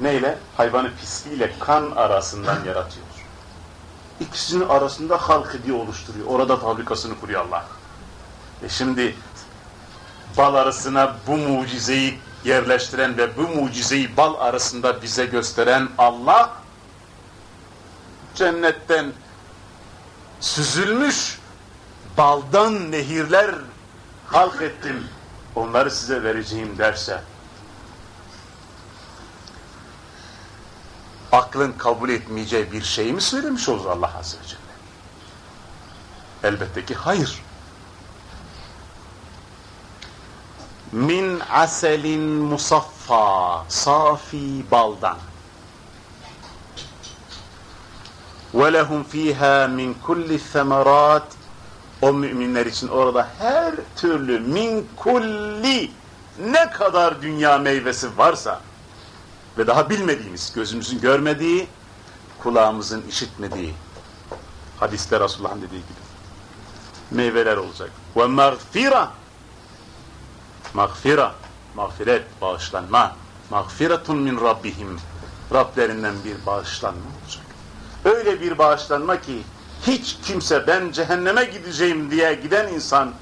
neyle? Hayvanı pisliğiyle kan arasından yaratıyor. İkisinin arasında halk ediyor, oluşturuyor. Orada fabrikasını kuruyor Allah. E şimdi bal arasına bu mucizeyi yerleştiren ve bu mucizeyi bal arasında bize gösteren Allah cennetten süzülmüş baldan nehirler halk ettim. Onları size vereceğim derse aklın kabul etmeyeceği bir şey mi söylemiş olur Allah Azze ve Celle? Elbette ki hayır. Min aselin musaffa, safi baldan. Lehum fiha min kulli semerat o müminler için orada her türlü min kulli ne kadar dünya meyvesi varsa ve daha bilmediğimiz, gözümüzün görmediği, kulağımızın işitmediği hadiste Resulullah'ın dediği gibi meyveler olacak. Ve mağfira mağfira mağfiret, bağışlanma mağfiretun min rabbihim Rablerinden bir bağışlanma olacak. Öyle bir bağışlanma ki hiç kimse ben cehenneme gideceğim diye giden insan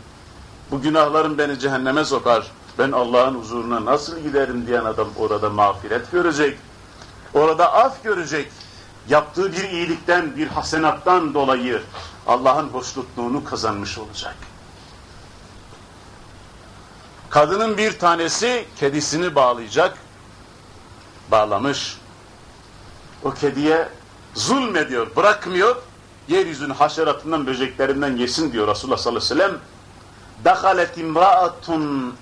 bu günahlarım beni cehenneme sokar ben Allah'ın huzuruna nasıl giderim diyen adam orada mağfiret görecek. Orada af görecek. Yaptığı bir iyilikten, bir hasenattan dolayı Allah'ın hoşnutluğunu kazanmış olacak. Kadının bir tanesi kedisini bağlayacak. Bağlamış. O kediye zulmediyor, bırakmıyor Yeryüzünün haşeratından, böceklerinden yesin diyor Resulullah sallallahu aleyhi ve sellem. دَخَلَتْ اِمْرَأَةٌ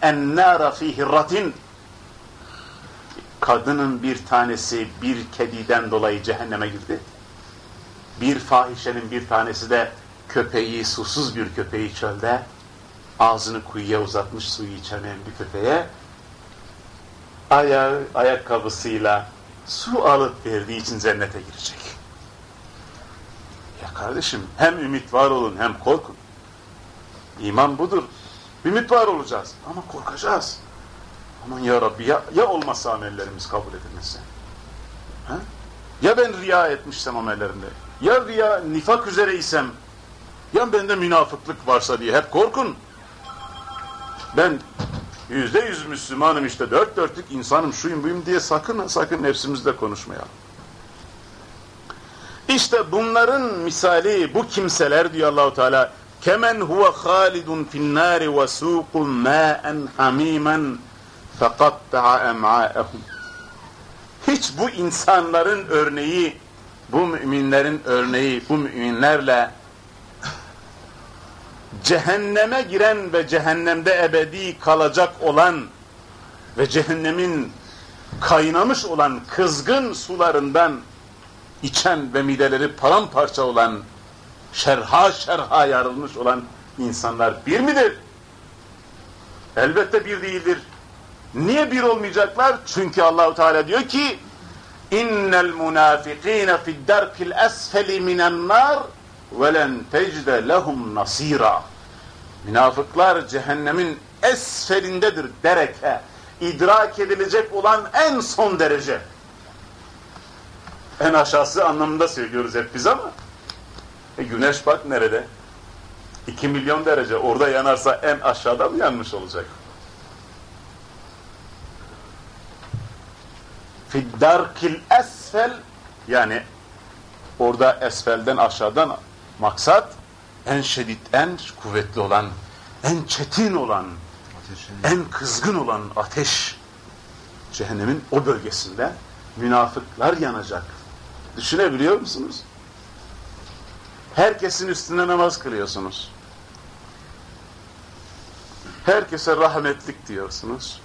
اَنَّارَ ف۪ي هِرَّةٍ Kadının bir tanesi bir kediden dolayı cehenneme girdi. Bir fahişenin bir tanesi de köpeği, susuz bir köpeği çölde, ağzını kuyuya uzatmış suyu içemeyen bir köpeğe, ayağı, ayakkabısıyla su alıp verdiği için cennete girecek. Ya kardeşim hem ümit var olun hem korkun. İman budur. Ümit var olacağız ama korkacağız. Aman ya Rabbi ya, ya olmazsa amellerimiz kabul edilmezse? Ha? Ya ben riya etmişsem amellerimde? Ya riya nifak üzereysem? Ya bende münafıklık varsa diye hep korkun. Ben yüzde yüz Müslümanım işte dört dörtlük insanım şuyum buyum diye sakın sakın nefsimizde konuşmayalım. İşte bunların misali bu kimseler diyor Allahu Teala. Kemen huve halidun fin nari ve suqun ma'en hamimen fekatta'a em'a'ehum hiç bu insanların örneği bu müminlerin örneği bu müminlerle cehenneme giren ve cehennemde ebedi kalacak olan ve cehennemin kaynamış olan kızgın sularından içen ve mideleri paramparça olan şerha şerha yarılmış olan insanlar bir midir? Elbette bir değildir. Niye bir olmayacaklar? Çünkü Allahu Teala diyor ki innel munafikine fi'd darkil esfeli minen nar ve len tecde lehum. Münafıklar cehennemin esfelindedir dereke. idrak edilecek olan en son derece. En aşağısı anlamında söylüyoruz hep biz ama e güneş bak nerede? 2 milyon derece orada yanarsa en aşağıda mı yanmış olacak? Fiddarkil esfel yani orada esfelden aşağıdan maksat en şiddet, en kuvvetli olan, en çetin olan, Ateşin en kızgın olan ateş cehennemin o bölgesinde münafıklar yanacak. Düşünebiliyor musunuz? Herkesin üstünde namaz kılıyorsunuz. Herkese rahmetlik diyorsunuz.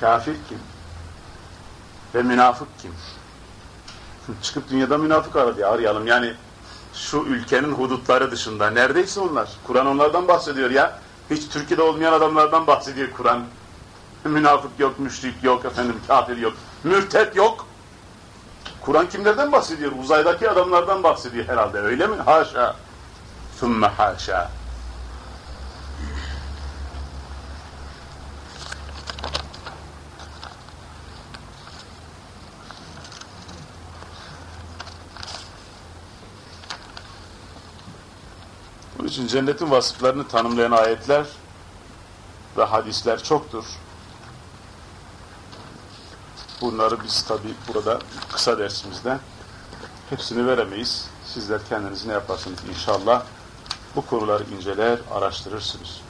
Kafir kim? Ve münafık kim? Çıkıp dünyada münafık arayalım. Yani şu ülkenin hudutları dışında. Neredeyse onlar. Kur'an onlardan bahsediyor ya. Hiç Türkiye'de olmayan adamlardan bahsediyor Kur'an. Münafık yok, müşrik yok, efendim kafir yok, mürtet yok. Kur'an kimlerden bahsediyor? Uzaydaki adamlardan bahsediyor herhalde. Öyle mi? Haşa. Sümme haşa. Bunun için cennetin vasıflarını tanımlayan ayetler ve hadisler çoktur. Bunları biz tabi burada kısa dersimizde hepsini veremeyiz. Sizler kendiniz ne yaparsınız inşallah bu konuları inceler, araştırırsınız.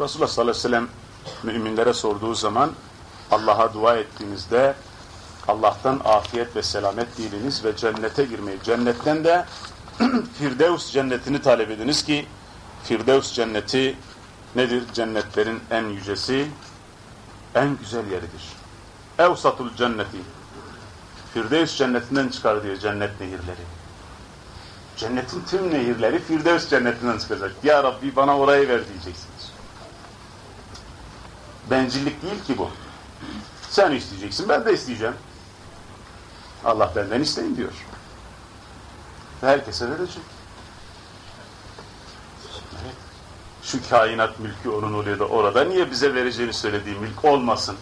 Resulullah sallallahu aleyhi ve sellem müminlere sorduğu zaman Allah'a dua ettiğinizde Allah'tan afiyet ve selamet diliniz ve cennete girmeyi, cennetten de Firdevs cennetini talep ediniz ki Firdevs cenneti nedir? Cennetlerin en yücesi, en güzel yeridir. Evsatul cenneti. Firdevs cennetinden çıkar diyor cennet nehirleri. Cennetin tüm nehirleri Firdevs cennetinden çıkacak. Ya Rabbi bana orayı ver diyeceksiniz. Bencillik değil ki bu. Sen isteyeceksin, ben de isteyeceğim. Allah benden isteyin diyor. Herkese verecek. Evet. Şu kainat mülkü onun oluyor da orada niye bize vereceğini söylediği mülk olmasın?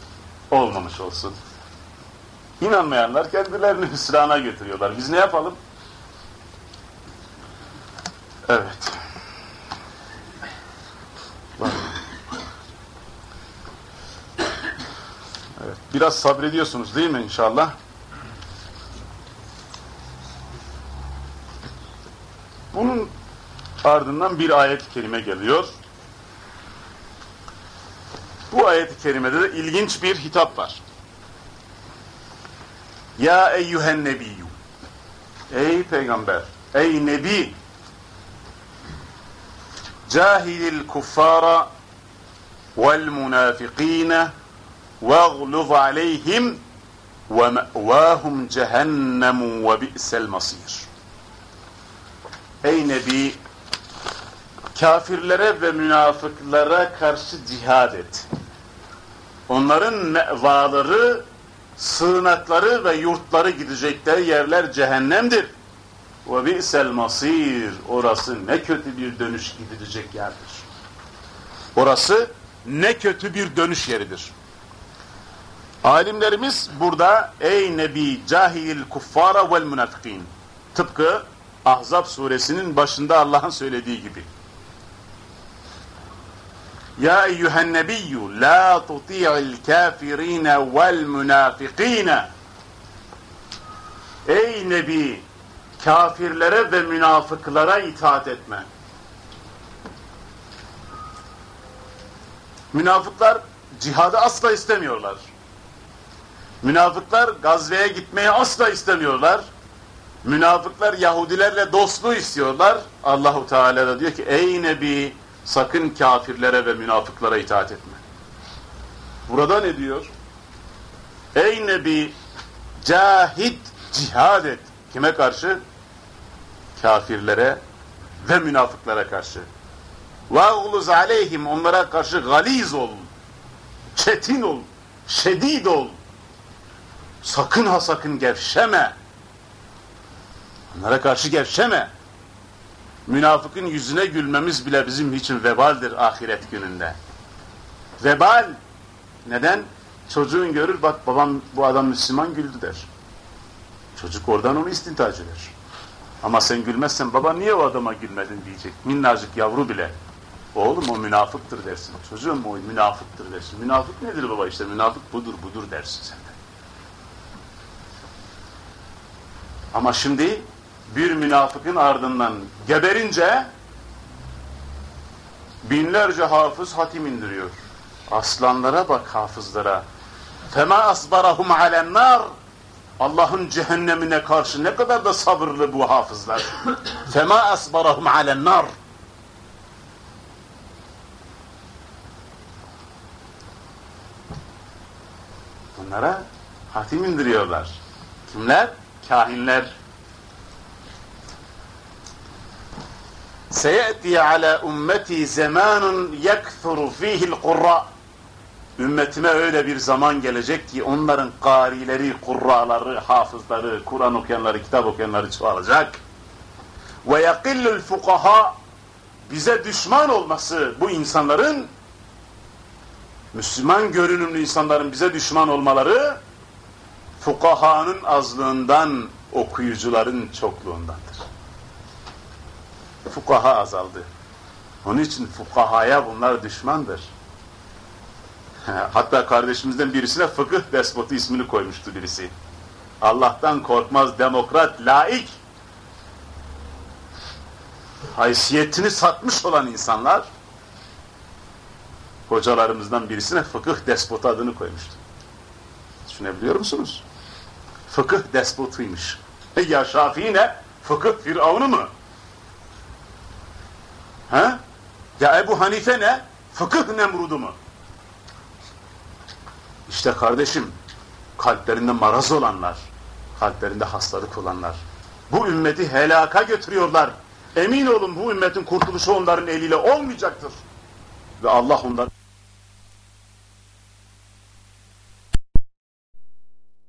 Olmamış olsun. İnanmayanlar kendilerini hüsrana götürüyorlar. Biz ne yapalım? Evet. Evet. Biraz sabrediyorsunuz değil mi inşallah? Bunun ardından bir ayet-i kerime geliyor. Bu ayet-i kerimede de ilginç bir hitap var. Ya eyyühen nebiyyü Ey peygamber, ey nebi cahilil kuffara vel munafikine veğluz aleyhim ve me'vâhum cehennemu ve bi'sel masir. Ey Nebi kafirlere ve münafıklara karşı cihad et. Onların mevaları, sığınakları ve yurtları gidecekleri yerler cehennemdir. Ve bi'sel masir. Orası ne kötü bir dönüş gidilecek yerdir. Orası ne kötü bir dönüş yeridir. Alimlerimiz burada ey nebi cahil kuffara vel münafikin. Tıpkı Ahzab suresinin başında Allah'ın söylediği gibi. Ya eyyühen nebiyyü la tuti'il kafirine vel münafikine Ey Nebi kafirlere ve münafıklara itaat etme. Münafıklar cihadı asla istemiyorlar. Münafıklar gazveye gitmeyi asla istemiyorlar. Münafıklar Yahudilerle dostluğu istiyorlar. Allahu Teala da diyor ki ey Nebi Sakın kafirlere ve münafıklara itaat etme. Burada ne diyor? Ey Nebi cahit cihad et. Kime karşı? Kafirlere ve münafıklara karşı. Vağluz aleyhim onlara karşı galiz ol. Çetin ol. Şedid ol. Sakın ha sakın gevşeme. Onlara karşı gevşeme. Münafıkın yüzüne gülmemiz bile bizim için vebaldir ahiret gününde. Vebal. Neden? Çocuğun görür bak babam bu adam Müslüman güldü der. Çocuk oradan onu istintaç eder. Ama sen gülmezsen baba niye o adama gülmedin diyecek. Minnacık yavru bile. Oğlum o münafıktır dersin. Çocuğum o münafıktır dersin. Münafık nedir baba işte münafık budur budur dersin sen de. Ama şimdi bir münafıkın ardından geberince binlerce hafız hatim indiriyor. Aslanlara bak hafızlara. Fema asbarahum alennar. Allah'ın cehennemine karşı ne kadar da sabırlı bu hafızlar. Fema asbarahum alennar. Bunlara hatim indiriyorlar. Kimler? Kahinler. Seyeti ala ümmeti zamanun yekthuru fihi'l kurra. Ümmetime öyle bir zaman gelecek ki onların karileri, kurraları, hafızları, Kur'an okuyanları, kitap okuyanları çoğalacak. Ve yakillul fukaha bize düşman olması bu insanların Müslüman görünümlü insanların bize düşman olmaları fukahanın azlığından, okuyucuların çokluğundandır. Fukaha azaldı. Onun için fukahaya bunlar düşmandır. Hatta kardeşimizden birisine fıkıh despotu ismini koymuştu birisi. Allah'tan korkmaz, demokrat, laik, haysiyetini satmış olan insanlar, hocalarımızdan birisine fıkıh despotu adını koymuştu. Düşünebiliyor musunuz? Fıkıh despotuymuş. Ya Şafii ne? Fıkıh firavunu mu? Ha? Ya Ebu Hanife ne? Fıkıh nemrudu mu? İşte kardeşim, kalplerinde maraz olanlar, kalplerinde hastalık olanlar, bu ümmeti helaka götürüyorlar. Emin olun bu ümmetin kurtuluşu onların eliyle olmayacaktır. Ve Allah onları